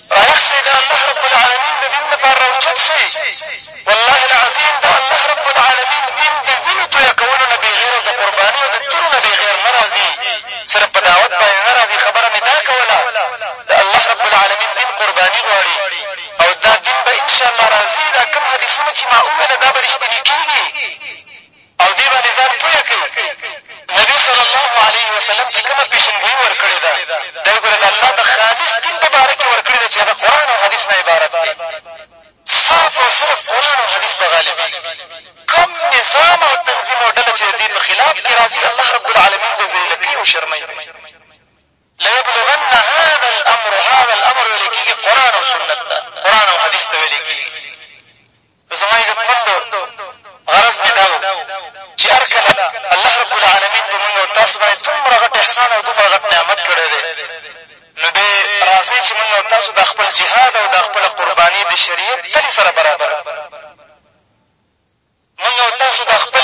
[SPEAKER 13] رائیس صیب د الله رب العالمین د دین لپاره راوچت شئ والله العظیم د الله رب العالمین دین د وینو تویه کولو نه بېغېر او د قربانیو د تورو نه بېغېر نه راځي صرف په دعوت باندې نه راځي خبره مې دا کوله د الله رب العالمین دین قرباني غواړي او دا دین به انشاءالله راځي دا کوم حدیثونه چې ما وویله دا به رښتیني کېږي او دې باندې ځان پوه کړئ نبي صلی الله علیه وسلم چې کومه پېشنګویي ورکړې ده دا یې ګوره د الله د خالص دین په باره کښې ورکړې ده چې هغه قرآن او حدیث نه عبارت دی صرف او صرف قرآن او حدیث به غالبېږي کوم نظام او تنظیم او ډله چې د دې په خلاف کښې راځي الله رب العالمین به ذلیله کوي او شرموي به ليبلغن هذا الامر هذا الامر ويل کېږي قرآن او سنت ته قرآن او حديث ته ويل کېږي نو زما عزتمندو غرض مې دا و چې هر کله الله رب العالمین په مونږ او تاسو باندې دومره غټ احسان او دومره غټ نعمت کړی دی نو بیا راځئ چې مونږ او تاسو دا خپل جهاد او دا خپله قرباني د شریعت تلې سره برابره موږ او تاسو دا خپل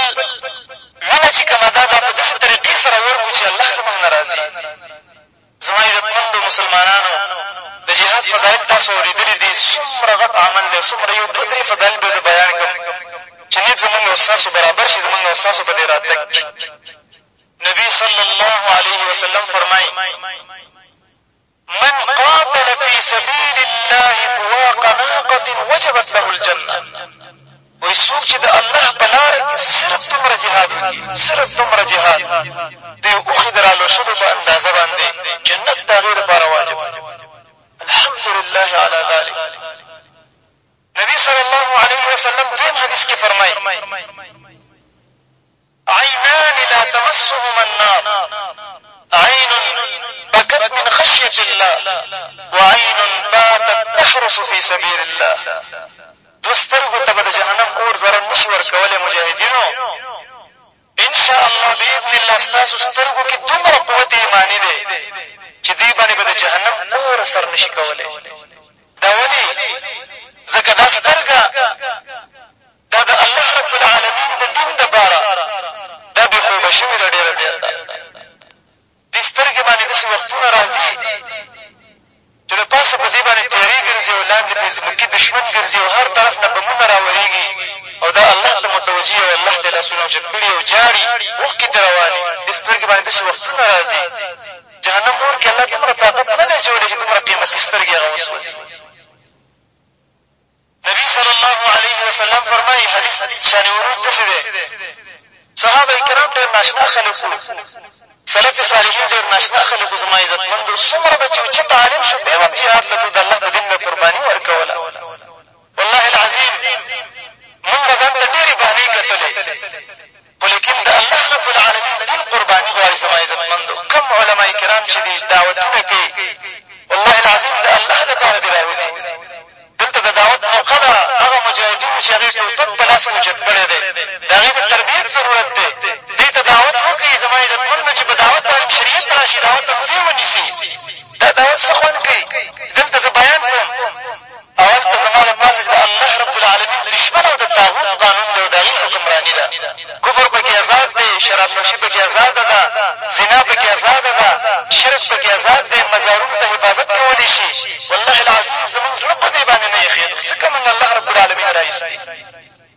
[SPEAKER 13] وینه چې کومه ده دا په داسې طریقې سره ورکړو چې الله زموږ نه راضي وي. زما عزتمندو مسلمانانو! د جهاد فضایل تاسو اورېدلي دي، څومره غټ عمل دی، څومره یو دوه درې فضایل به زه بیان کړم چې نیت زموږ او ستاسو برابر شي زموږ او ستاسو په دې راتګ کښې. نبي صلی الله علیه وسلم فرمایي. من قاتل فی سبیل الله فواق ناقة وجبت له الجنة وایي څوک چې د الله په لاره کې صرف دومره جهاد وکړي صرف دومره جهاد د یو اوښي د رالوشلو په اندازه باندې جنت د هغې لپاره واجب الحمدلله علی ذلک نبي صلی الله علیه وسلم دویم حدیث کې فرمایي عینان لا تمسهما النار عین بکت من خشیة الله وعین باتت تحرس فی سبیل الله دوه سترګو ته به د جهنم اور ضرر نه شي ورکولی مجاهدینو انشاءالله باذن الله ستاسو سترګو کې دومره قوت ایماني دی چې دوی باندې به د جهنم اور اثر نه شي کولی دا ولې ځکه دا سترګه دا د الله رب العالمين د دين دپاره دا بې خوبه شوې ده ډېره زياته دې سترګې باندې داسې وختونه راځي چې له پاسه په دې باندې تیارې ګرځي او لاندې پرې ځمکي دښمن ګرځي او هر طرف نه بمونه راورېږي او دا الله ته متوجه او الله ته یې لاسونه اوچت کړي او جاړي اوښکې ترې روانې دې سترګې باندې داسې وختونه راځي جهنم اور کې الله دومره طاقت نه دی اچولی چې دومره قیمتي سترګې هغه وسوځي نبي صلی الله علیه وسلم فرمایي، حدیث شان ورود داسې دی، صحابه کرام ډېر ناشنا خلک وو، سلف صالحین ډېر ناشنا خلک وو، زما عزتمندو! څومره به چې اوچت عالم شو، بیا به هم جهاد ته تلو، د الله په دین به یې قرباني ورکوله. والله العظیم! مونږ به ځان ته ډېرې بهانې کتلې، خو لېکن د الله رب العالمين د دين قرباني غواړي زما عزتمندو کوم علماء کرام چې دي دعوتونه کوي والله العظيم د الله دپاره دې راوځي دلته د دعوت موقع ده هغه مجاهدینو چې هغې ټوپک په لاس کښې اوچت کړی دی د هغې د تربیت ضرورت دی دې ته دعوت وکړي زما عزتمندو چې په دعوت باندې شریعت ته راشي دعوت هم ځای ونیسي دا دعوت څه خوند کوي دلته زه بیان کړم اول ته زما لپاره چې د الله رب العالمين دښمن او د طاغوت قانون دی او د هغۀ حکمراني ده. کفر په کې ازاد دی، شراب نوشي په کې ازاده ده، زنا په کې ازاده ده، شرک په کې ازاد دی، مزارونو ته حفاظت کولی شي. والله العظيم زمونږ زړه په دې باندې نه يخېدو ځکه مونږ الله رب العالمين راايستي.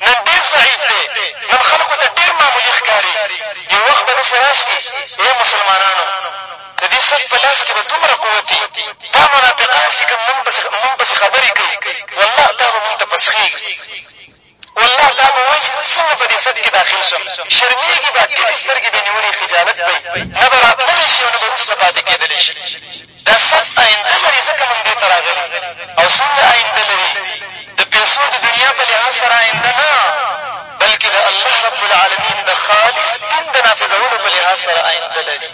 [SPEAKER 13] نن ډېر ضعیف دی، نن خلکو ته ډېر معمولي ښکاري، یو وخت به داسې راشي، ای مسلمانانو! د دې سګ په لاس کې به دومره قوت وي، دا منافقان چې کوم مونږ پسې مونږ پسې خبرې کوي، والله دا به مونږ ته پسخېږي، والله دا به وایي چې زه څنګه په دې سګ کې داخل شم، شرمېږي به، ټیټې سترګې به یې نیولې، خجالت به یې، نه به راتللی شي او نه به وروسته پاتې کېدلی شي. دا سب آینده لري ځکه موږ دې ته راغلي او څنګه آینده لري د پیسو د دنیا په لحاظ سره آینده نه بلکې د الله رب العالمین د خالص دین د نافذولو په لحاظ سره آینده لري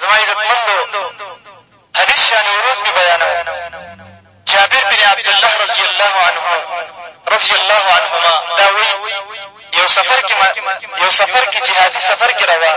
[SPEAKER 13] زما عزتمندو حدیث شانې ورور مې بیانوم جابر بن عبدالله رضی الله عنه رضی الله عنهما دا وایي یو سفر کې یو سفر کې جهادي سفر کې روان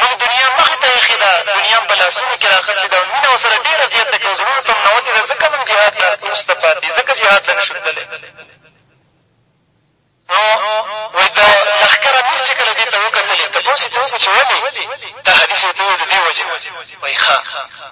[SPEAKER 13] موږ دنیا مخې ته ایښې ده، دنیا مو په لاسونو کې راخسې ده او مینه ورسره ډېره زیاته کړې او زړونو ته مو ننوتې ده، ځکه موږ جهاد ته وروسته پاتې یو، ځکه جهاد ته نه شو تللی. نو وایي د لښکر امیر چې کله دې ته وکتلې، تپوس یې ترې وکړو چې ولې؟ دا حدیث یې ورته وویل د دې وجې نه. وایي ښه!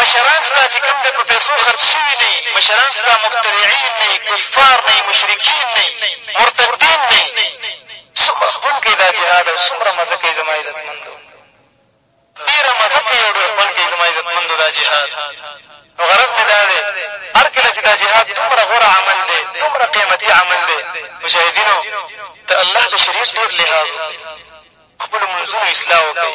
[SPEAKER 13] مشران ستا چې کوم دی په پیسو خرڅ شوي نه يي، مشران ستا مخترعین نه يي، کفار نه يي، مشرکین نه يي، مرتدین نه يي. څومره خوند کوي دا جهاد او څومره مزه کوي زما عزتمندو. ډېره مزه کوي او ډېر خوند کوي زما عزتمندو دا جهاد. نو غرض مې دا دی هر کله چې دا جهاد دومره غوره عمل دی، دومره قیمتي عمل دی، مجاهدینو د الله د شریعت ډېر لحاظ وکړئ، خپلو منځونو اصلاح وکړئ.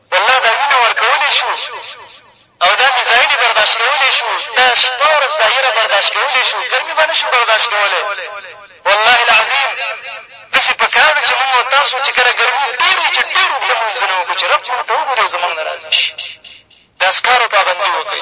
[SPEAKER 13] والله دا وینه ورکولی شو او دا میزایلې برداشت کولی شو دا شپه ورځ دا یره برداشت کولی شو ګرمي به نه شو برداشت کولی والله العظیم داسې په کار ده چې مونږ او تاسو چې کله ګرمي ډېر وي چې ډېر اوږده لمونځونه وکړو چې رب مونږ ته وګوري او زمونږ نه راضي شي د اسکارو پابندي وکړئ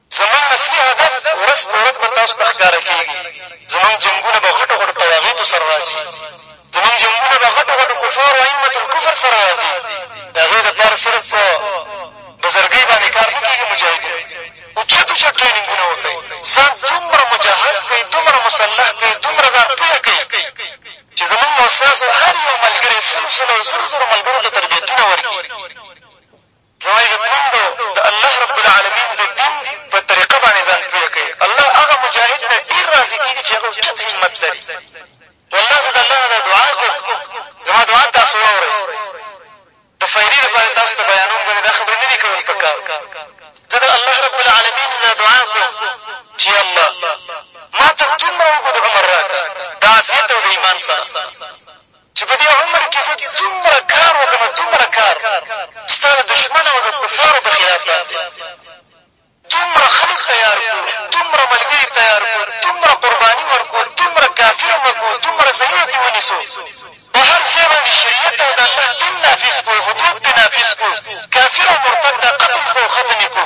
[SPEAKER 13] زموږ اصلي هدف ورځ په ورځ به تاسو ته ښکاره کېږي، زموږ جنګونه به غټو غټو طواغیتو سره راځي، زموږ جنګونه به غټو غټو کفارو ائمة الکفر سره راځي، د هغې لپاره صرف په بزرګۍ باندې کار نه کېږي، مجاهدین اوچت اوچت ټرېننګونه وکړئ، ځان دومره مجهز کړئ، دومره مسلح کړئ، دومره ځان پوه کړئ چې زموږ او ستاسو هر یو ملګری سلو سلو او زرو زرو ملګرو ته تربیتونه ورکړي. زما عزتمندو! د الله رب العالمين د دين په طريقه باندې ځان پوه کړئ. الله هغه مجاهد نه ډېر راضي کېږي چې هغه اوچت همت لري. والله زه د الله نه دا دعا کوم، زما دعا تاسو واورئ. د فايدې لپاره يې تاسو ته بيانوم، ګنې دا خبرې نه دي کول په کار. زه د الله رب العالمين نه دا دعا کوم چې يا الله! ما ته دومره اوږد عمر راکړه د عافيت او د ايمان سره. چې په دې عمر کې زه دومره کار وکړمه، دومره کار ستا د دښمن او د کفارو په خلاف باندې، دومره خلک تیار کړو، دومره ملګري تیار کړو، دومره قرباني ورکړو، دومره کافر مړه کړو، دومره ضعیف دې ونیسو، په هر ځای باندې شریعت او د الله دین نافظ کړو، حدود پرې نافظ کړو، کافر او مرتد دا قتل کړو او ختم یې کړو.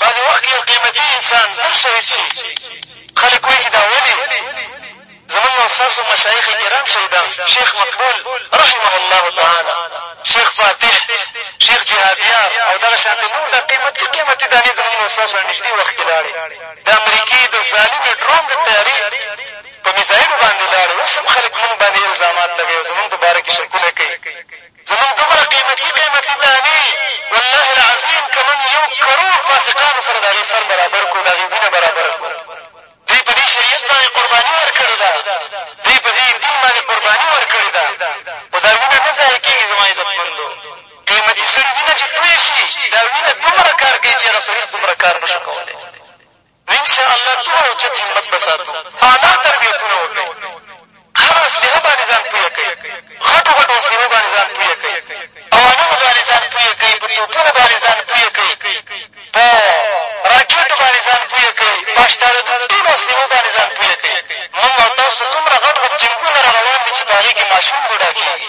[SPEAKER 13] بعضې وخت یو قیمتي انسان هم شهید شي خلک وایي چې دا ولې زمونږ او ستاسو مشایخ کرام شهیدان شو شیخ مقبول رحمه الله تعالی شیخ فاتح شیخ جهادیار او دغه شانتې نور دا قیمتي قیمتي دانې زمونږ او ستاسو نږدې وخت کې لاړې د امریکې د ظالمې ډرون د تیارې په میزایلو باندې لاړې اوس هم خلک مونږ باندې الزامات لګوي او زمونږ په باره کې شکونه کوي زموږ دومره قیمتي قیمتي دانې والله العظیم که موږ یو کروړ فاسقانو سره د هغې سر برابر کړو د هغې وینه برابره کړو دوی په دې شریعت باندې قرباني ورکړې ده دوی په دې دین باندې قرباني ورکړې ده خو دا وینه نه ضایع کېږي زما عزتمندو قیمتي سړي وینه چې تویه شي دا وینه دومره کار کوي چې هغه سړي څومره کار نه شو کولی ان شاء الله دومره اوچت همت به ساتو اعلی تربیتونه وکړئ هر اسلحه باندې ځان پویه کړئ غټو غټو اسلحو باندې ځان پویه کړئ اوانمو باندې ځان پویه کړئ په توپونو باندې ځان پویه کړئ په راکټو باندې ځان پویه کړئ په اشتارتو ټولو اسلحو باندې ځان پویه کړئ مونږ او تاسو ته دومره غټ غټ جنګونه را روان دي چې په هغې کښې ماشوم ګډا کېږي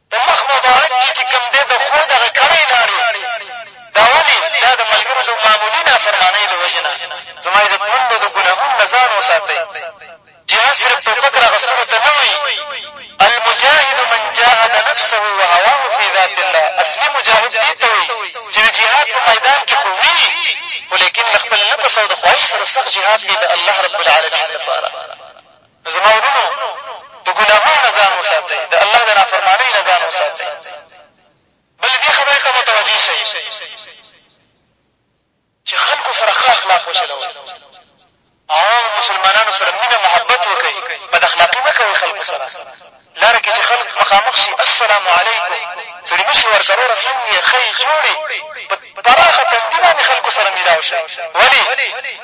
[SPEAKER 13] په مخ مبارک کښې چې کوم دې د خور دغه کړۍ لاړې دا ولې؟ دا د ملګرو د معمولي نافرمانۍ د وجې نه زما عزتمند به د ګناهونو نه ځان وساتئ جهاد صرف ټوپک راغستلو ته نه وي المجاهد من جاهد نفسه وهواه فی ذات الله اصلي مجاهد دې ته وایي چې د جهاد په میدان کې خو وي خو لیکن له خپل نفس او د خواهش سره سخت جهاد کوي د الله رب العالمین لپاره زما ورونو! د ګناهونو نه ځان وساتئ، د الله د نافرمانۍ نه ځان وساتئ، بلې دې خبرې ته متوجه شئ چې خلکو سره ښه اخلاق وچلوئ، عامو مسلمانانو سره مینه محبت وکړئ، بد اخلاقي مه کوئ خلکو سره. لاره کې چې خلک مخامخ شي، السلام علیکم، سړي مشي ورکړه، وروره څنګه یې، ښه یې، جوړ یې، په پراخه تندي باندې خلکو سره ملاو شئ، ولې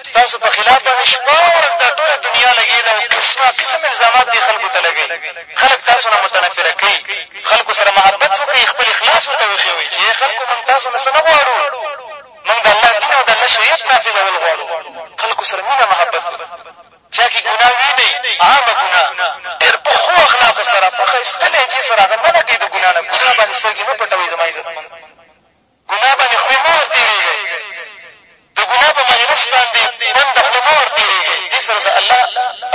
[SPEAKER 13] ستاسو په خلاف باندې شپه او ورځ دا ټوله دنیا لګېده او قسما قسم الزامات دې خلکو ته لګوي، خلک تاسو نه متنفره کوي، خلکو سره محبت وکړئ، خپل اخلاص ورته وښیوئ چې ای خلکو مونږ تاسو نه څه نه غواړو، مونږ د الله دین او د الله شریعت نافظول غواړو، خلکو سره مینه محبت وکړئ. چا کې ګناه وینئ، عامه ګناه، ډېر په ښو اخلاقو سره، په ښایسته لهجې سره هغه منع کړئ د ګناه نه، ګناه باندې سترګې مه پټوئ زما عزتمنو! ګناه باندې خوله مه ورتېرېږئ، د ګناه په مجلس باندې بنده خوله مه ورتېرېږئ، دې سره د الله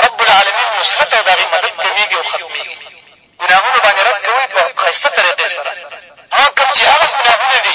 [SPEAKER 13] رب العالمین نصرت او د هغې مدد کمېږي او ختمېږي. ګناهونه باندې رد کوئ په ښایسته طریقې سره، هغه کوم چې هغه ګناهونه دي.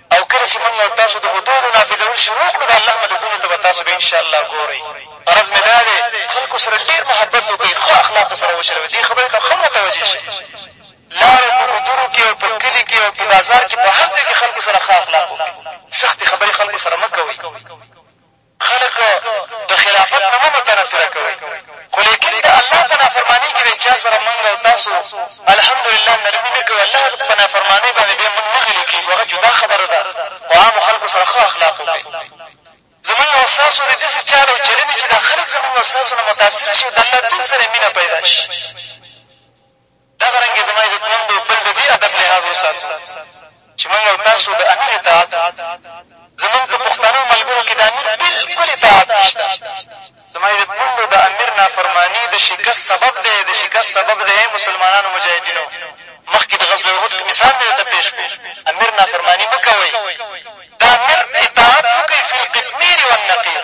[SPEAKER 13] او کله چې موږ او تاسو د حدودو نافذول شروع کړو د الله مددونو ته به تاسو بیا انشاءالله ګورئ غرض مې دا دی خلکو سره ډېر محبت وکړئ ښه اخلاقو سره وچلوئ دې خبرې ته ښه متوجه شئ لارو په ګودرو کې او په کلي کې او په بازار کې په هر ځای کې خلکو سره ښه اخلاق وکړئ سختې خبرې خلکو سره مه کوئ خلک د خلافت نه مه متنفره کوئ، خو لېکن د الله په نافرمانۍ کښې د چا سره مونږ او تاسو الحمدلله نرمي نه کوي، الله په نافرمانۍ باندې بیا مونږ نه غلي کېږو هغه جدا خبره ده، خو عامو خلکو سره ښه اخلاق وکړئ. زمونږ او ستاسو دې داسې چال او چلنې چې دا خلک زمونږ او ستاسو نه متاثر شي او د الله دین سره یې مینه پیدا شي. دغه رنګې زما عزتمندو بل د دې ادب لحاظ وساتو چې موږ او تاسو د امیر اطاعت وکړو. زموږ په پښتنو ملګرو کې د امیر بلکل اطاعت نشته. زما عزتمندو د امیر نافرماني د شکست سبب دی، د شکست سبب دی ای مسلمانانو مجاهدینو! مخکې د غزوه احد مثال مې درته پېش کړو، امیر نافرماني مه کوئ، د امیر اطاعت وکړئ فی القطمیر والنقیر.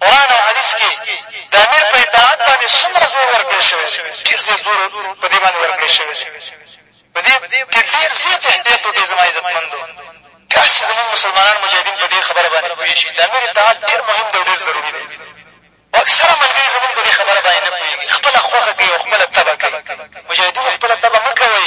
[SPEAKER 13] قرآن او حدیث کښې د امیر په اطاعت باندې څومره زور ورکړې شوې دې ډېر زېت زور په دې باندې ورکړې شوې دې په دې کښې ډېر زېت احتیاط وکړې زما عزت مندو کاش چې زمونږ مسلمانان مجاهدین په دې خبره باندې پوه شي د امیر اطاعت ډېر مهم دې او ډېر ضروري دې خو اکثره ملګري زمونږ په دې خبره باندې نه پوهېږي خپله خوښه کوي او خپله طبع کوي مجاهدینو خپله طبع مه کوئ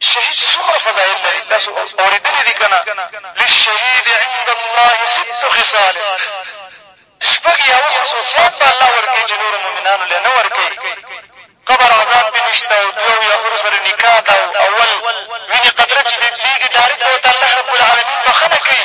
[SPEAKER 13] شهيد چې څومره فضايل لري تاسو اورېدلي دي که نه للشهيد عند الله ست خصال شپږ یا اووه خصوصیات به الله ورکوي چې نورو مؤمنانو له نه ورکوي قبر عذاب پې نشته او دوو یا حرو سره نکاح ده او اول وینې قطره چې دې لېږي ډارک به ورته الله رب العالمین بخښنه کوي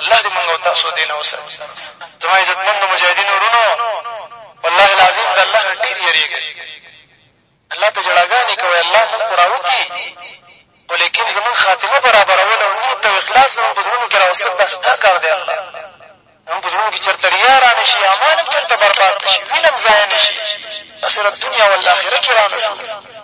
[SPEAKER 13] الله دې مونږ او تاسو دې نه وساتي زما عزتمندو مجاهدینو وروڼو والله العظیم د الله نه ډېر یېرېږئ الله ته ژړاګانې کوئ الله مونږ خو راوتي خو لیکن زمونږ خاتمه برابرول او نیت او اخلاص زمونږ په زړونو کښې راوستل دا ستا کار دی الله زمونږ په زړونو کښې چېرته ریا را نه شي اعمال هم چېرته برباد نه شي وینه هم ضایع نه شي بس دنیا والاخره کښې را نه شو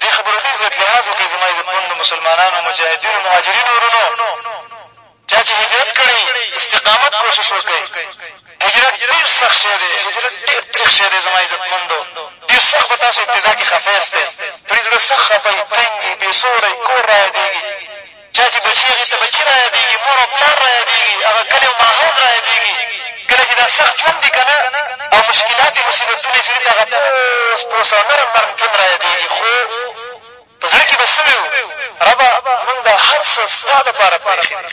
[SPEAKER 13] دې خبرو ډېر زیات لحاظ وکړئ زما عزتمندو مسلمانانو مجاهدینو مهاجرینو ورونو! چا چې هجرت کړی استقامت کوشش وکړئ هجرت ډېر سخت شی دی هجرت ډېر تریخ شی دی زما عزتمندو ډېر سخت به تاسو ابتدا کښې خفه یاستئ پرې زړه سخت خپه یي تنګ یي بې سوری کور را یادېږي چا چې بچي هغې ته بچي را یادېږي، مور او پلار را یادېږي، هغه کلی او ماحول را یادېږي. کله چې دا سخت ژوند دي که نه او مشکلات یې مصیبتونه یې سړي ته هغه پوس پوس او نرم نرم ژوند را یادېږي خو په زړه کې به څه وي ربه موږ دا هر څه ستا لپاره پرېښي دي.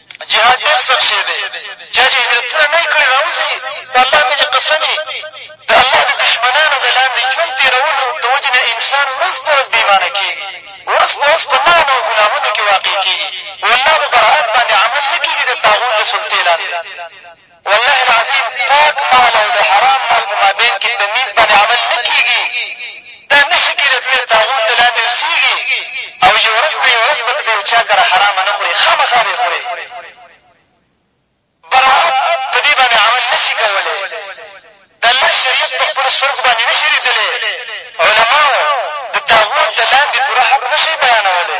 [SPEAKER 13] جهاد ډېر سخت شی دی چا چې هجرتونه نه کړي راوځي په الله مې دې قسم د الله د دښمنانو د لاندې ژوند تېرولو د وجې نه انسان ورځ په ورځ بېمانه کېږي ورځ په ورځ په نوو نوو ګناهونو کښې واقع کېږي والله په براءت باندې عمل نه کېږي د طاغوت د سلطې لاندې والله العظيم پاک مال او د حرام مال په مابين کښې تميز باندې عمل نه کېږي دا نه شي کېدای ته د طاعون د لاندې اوسېږي او يو ورځ نه يو ورځ به ته د يو چا کره حرامه نه خورې خامخا به يې خورې براءت په دې باندې عمل نه شي کولی د الله شريعت په خپلو سترګو باندې نه شي ليدلی علماو د طاعون د لاندې پوره حق نه شي بيانولی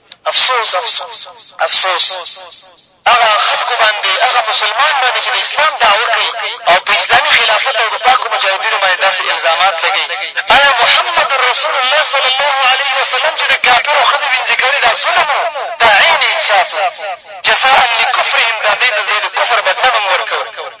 [SPEAKER 13] افسوس افسوس هغه خلکو باندې هغه مسلمان باندې چې د اسلام دعوه کوي او په اسلامي خلافت او د پاکو مجاهدینو باندې داسې الزامات لګوي ایا محمد رسول الله صلی الله علیه وسلم چې د کافرو ښځې وینځې کړې دا ظلم و دا عین انصاف و جزاء لکفرهم دا دی د دوی د کفر بدله به مو ورکوو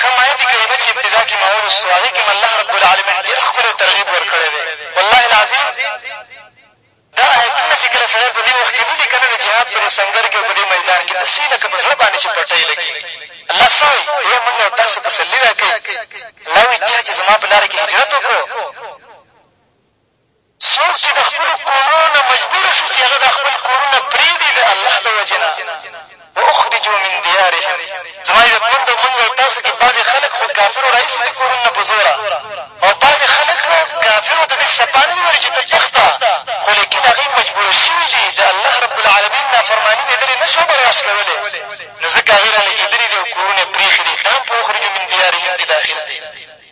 [SPEAKER 13] کوم آیت کریمه چې ابتدا کې ما ولوستو هغې کې هم الله رب العالمین ډېر ښکلی ترغیب ورکړی دی والله العظیم دا آیتونه چې کله سړی په دې وخت کښې لولي که نه د جهاد په دې سنګر کښې او په دې میدان کښې داسې لکه په زړه باندې چې پټۍ لګېږي الله څه وایي یو مونږ او تاسو تسلي را کوي الله وایي چا چې زما په لاره کښې هجرت وکړو څوک چې د خپلو کورو نه مجبور شو چې هغه دا خپل کورونه پرېږدي د الله د وجې نه واخرجو من دیارهم زما عزتمندو مونږ او تاسو کې بعضې خلک خو کافرو راایستي دي کورونه نه په زوره او بعضې خلک کافرو ته داسې سپا نه دي ویلي چې ته تښته خو لیکن هغوی مجبور شوي دي د الله رب العالمین نافرماني د لرې نه شو برداشت کولی نو ځکه هغوی رالېږېدلي دي او کورونه یې پرېښي دي دا هم په اخرجو من دیارهم کې داخل دی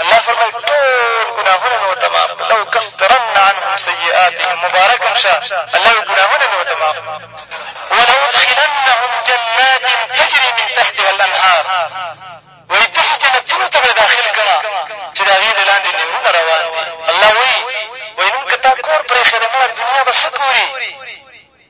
[SPEAKER 13] الله فرمایي ټول ګناهونه مې ورته معاف کړل لو کفرن عنهم سیئاتهم مبارک هم شه الله وایي ګناهونه مې ورته معاف کړل ولادخلنهم جنات تجري من تحتها الانهار وایي داسې جنتونو ته به داخل کړه چې د هغې د لاندې نهرونه روان دي الله وایي وایي نن که تا کور پرېښی دی مړه دنیا به څه ګوري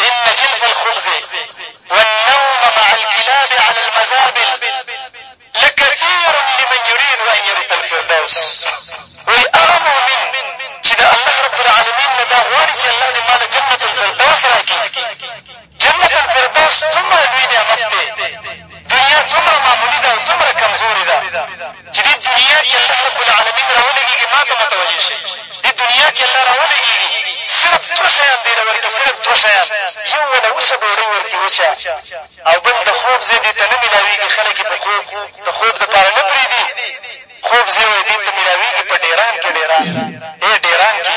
[SPEAKER 13] ان جلف الخبز والنوم مع الكلاب على المزابل لکثیر لمن يريد ان يرث الفردوس وایي هغه مؤمن چې د الله رب العالمین نه دا غواړي چې الله دې ما له جنت الفردوس راکړي جنت الفردوس دومره لوی نعمت دی دنیا دومره معمولي ده او دومره کمزورې ده چې دې دنیا کې الله رب العالمین راولېږېږي ما ته متوجه شئ دې دنیا کې الله راولېږېږي صرف دوه شیان دې له ورکړي صرف دوه شیان یو وله وچه ډوډۍ ورکړي وچه او بل د خوب ځای دې ته نه میلاوېږي خلک یې په خوب د خوب دپاره نه پرېږدي خوب ځای وایي دې ته میلاوېږي په ډېران کې ډېران ډېر ډېران کې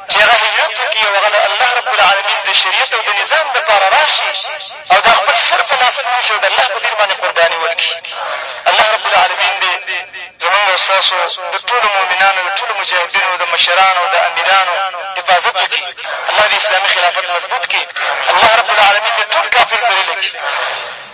[SPEAKER 13] چې هغه هجرت وکړي او هغه د الله رب العالمین د شریعت او د نظام دپاره راشي او دا خپل سر په لاس ونیسي او د الله په دین باندې قرباني ورکړي الله رب العالمین دې زمونږ او ستاسو د ټولو مؤمنانو د ټولو مجاهدینو د مشرانو د امیرانو حفاظت وکړي الله دې اسلامي خلافت مضبوط کړي الله رب العالمین دې ټول کافر ذلیله کړي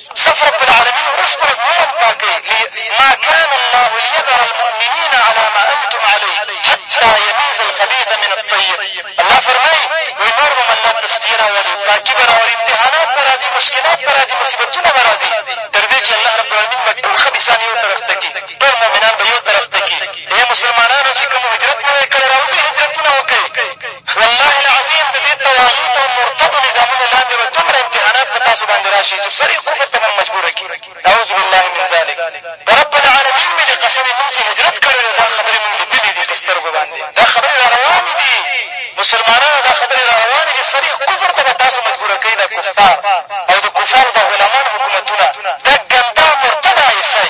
[SPEAKER 13] صف رب العالمين ورځ په ورځ نور هم کار کوي ماکان الله ليذر المؤمنين على ما انتم عليه حتى يميز الخبيث من الطيب الله فرمایي وایي نور به الله تصفیه راولي پاکي به راولي امتحانات به راځي مشکلات به راځي مصیبتونه به راځي تر دې چې الله رب العالمین به ټول خبیثان یو طرف ته کړي ټول مؤمنان به یو طرف ته کړي ای مسلمانانو چې کوم هجرت مو یې کړی راوځئ هجرتونه وکړئ خو والله العظیم د دې طواغیتو او مرتدو نظامونو لاندې به دومره امتحانات په تاسو باندې را شي چې سر یې کفر ته به مو مجبوره کړي نعوذ بالله من ذلک په رب العالمین مې د قسم یې مونږ چې هجرت کړی دی دا خبرې مونږ لیدلې دي په سترګو باندې دا خبرې را روانې دي مسلمانانو دا خبرې را روانې دي سر یې کفر ته به تاسو مجبوره کوي دا کفار او د کفارو دا غلامان حکومتونه دا ګنده مرتده ایسای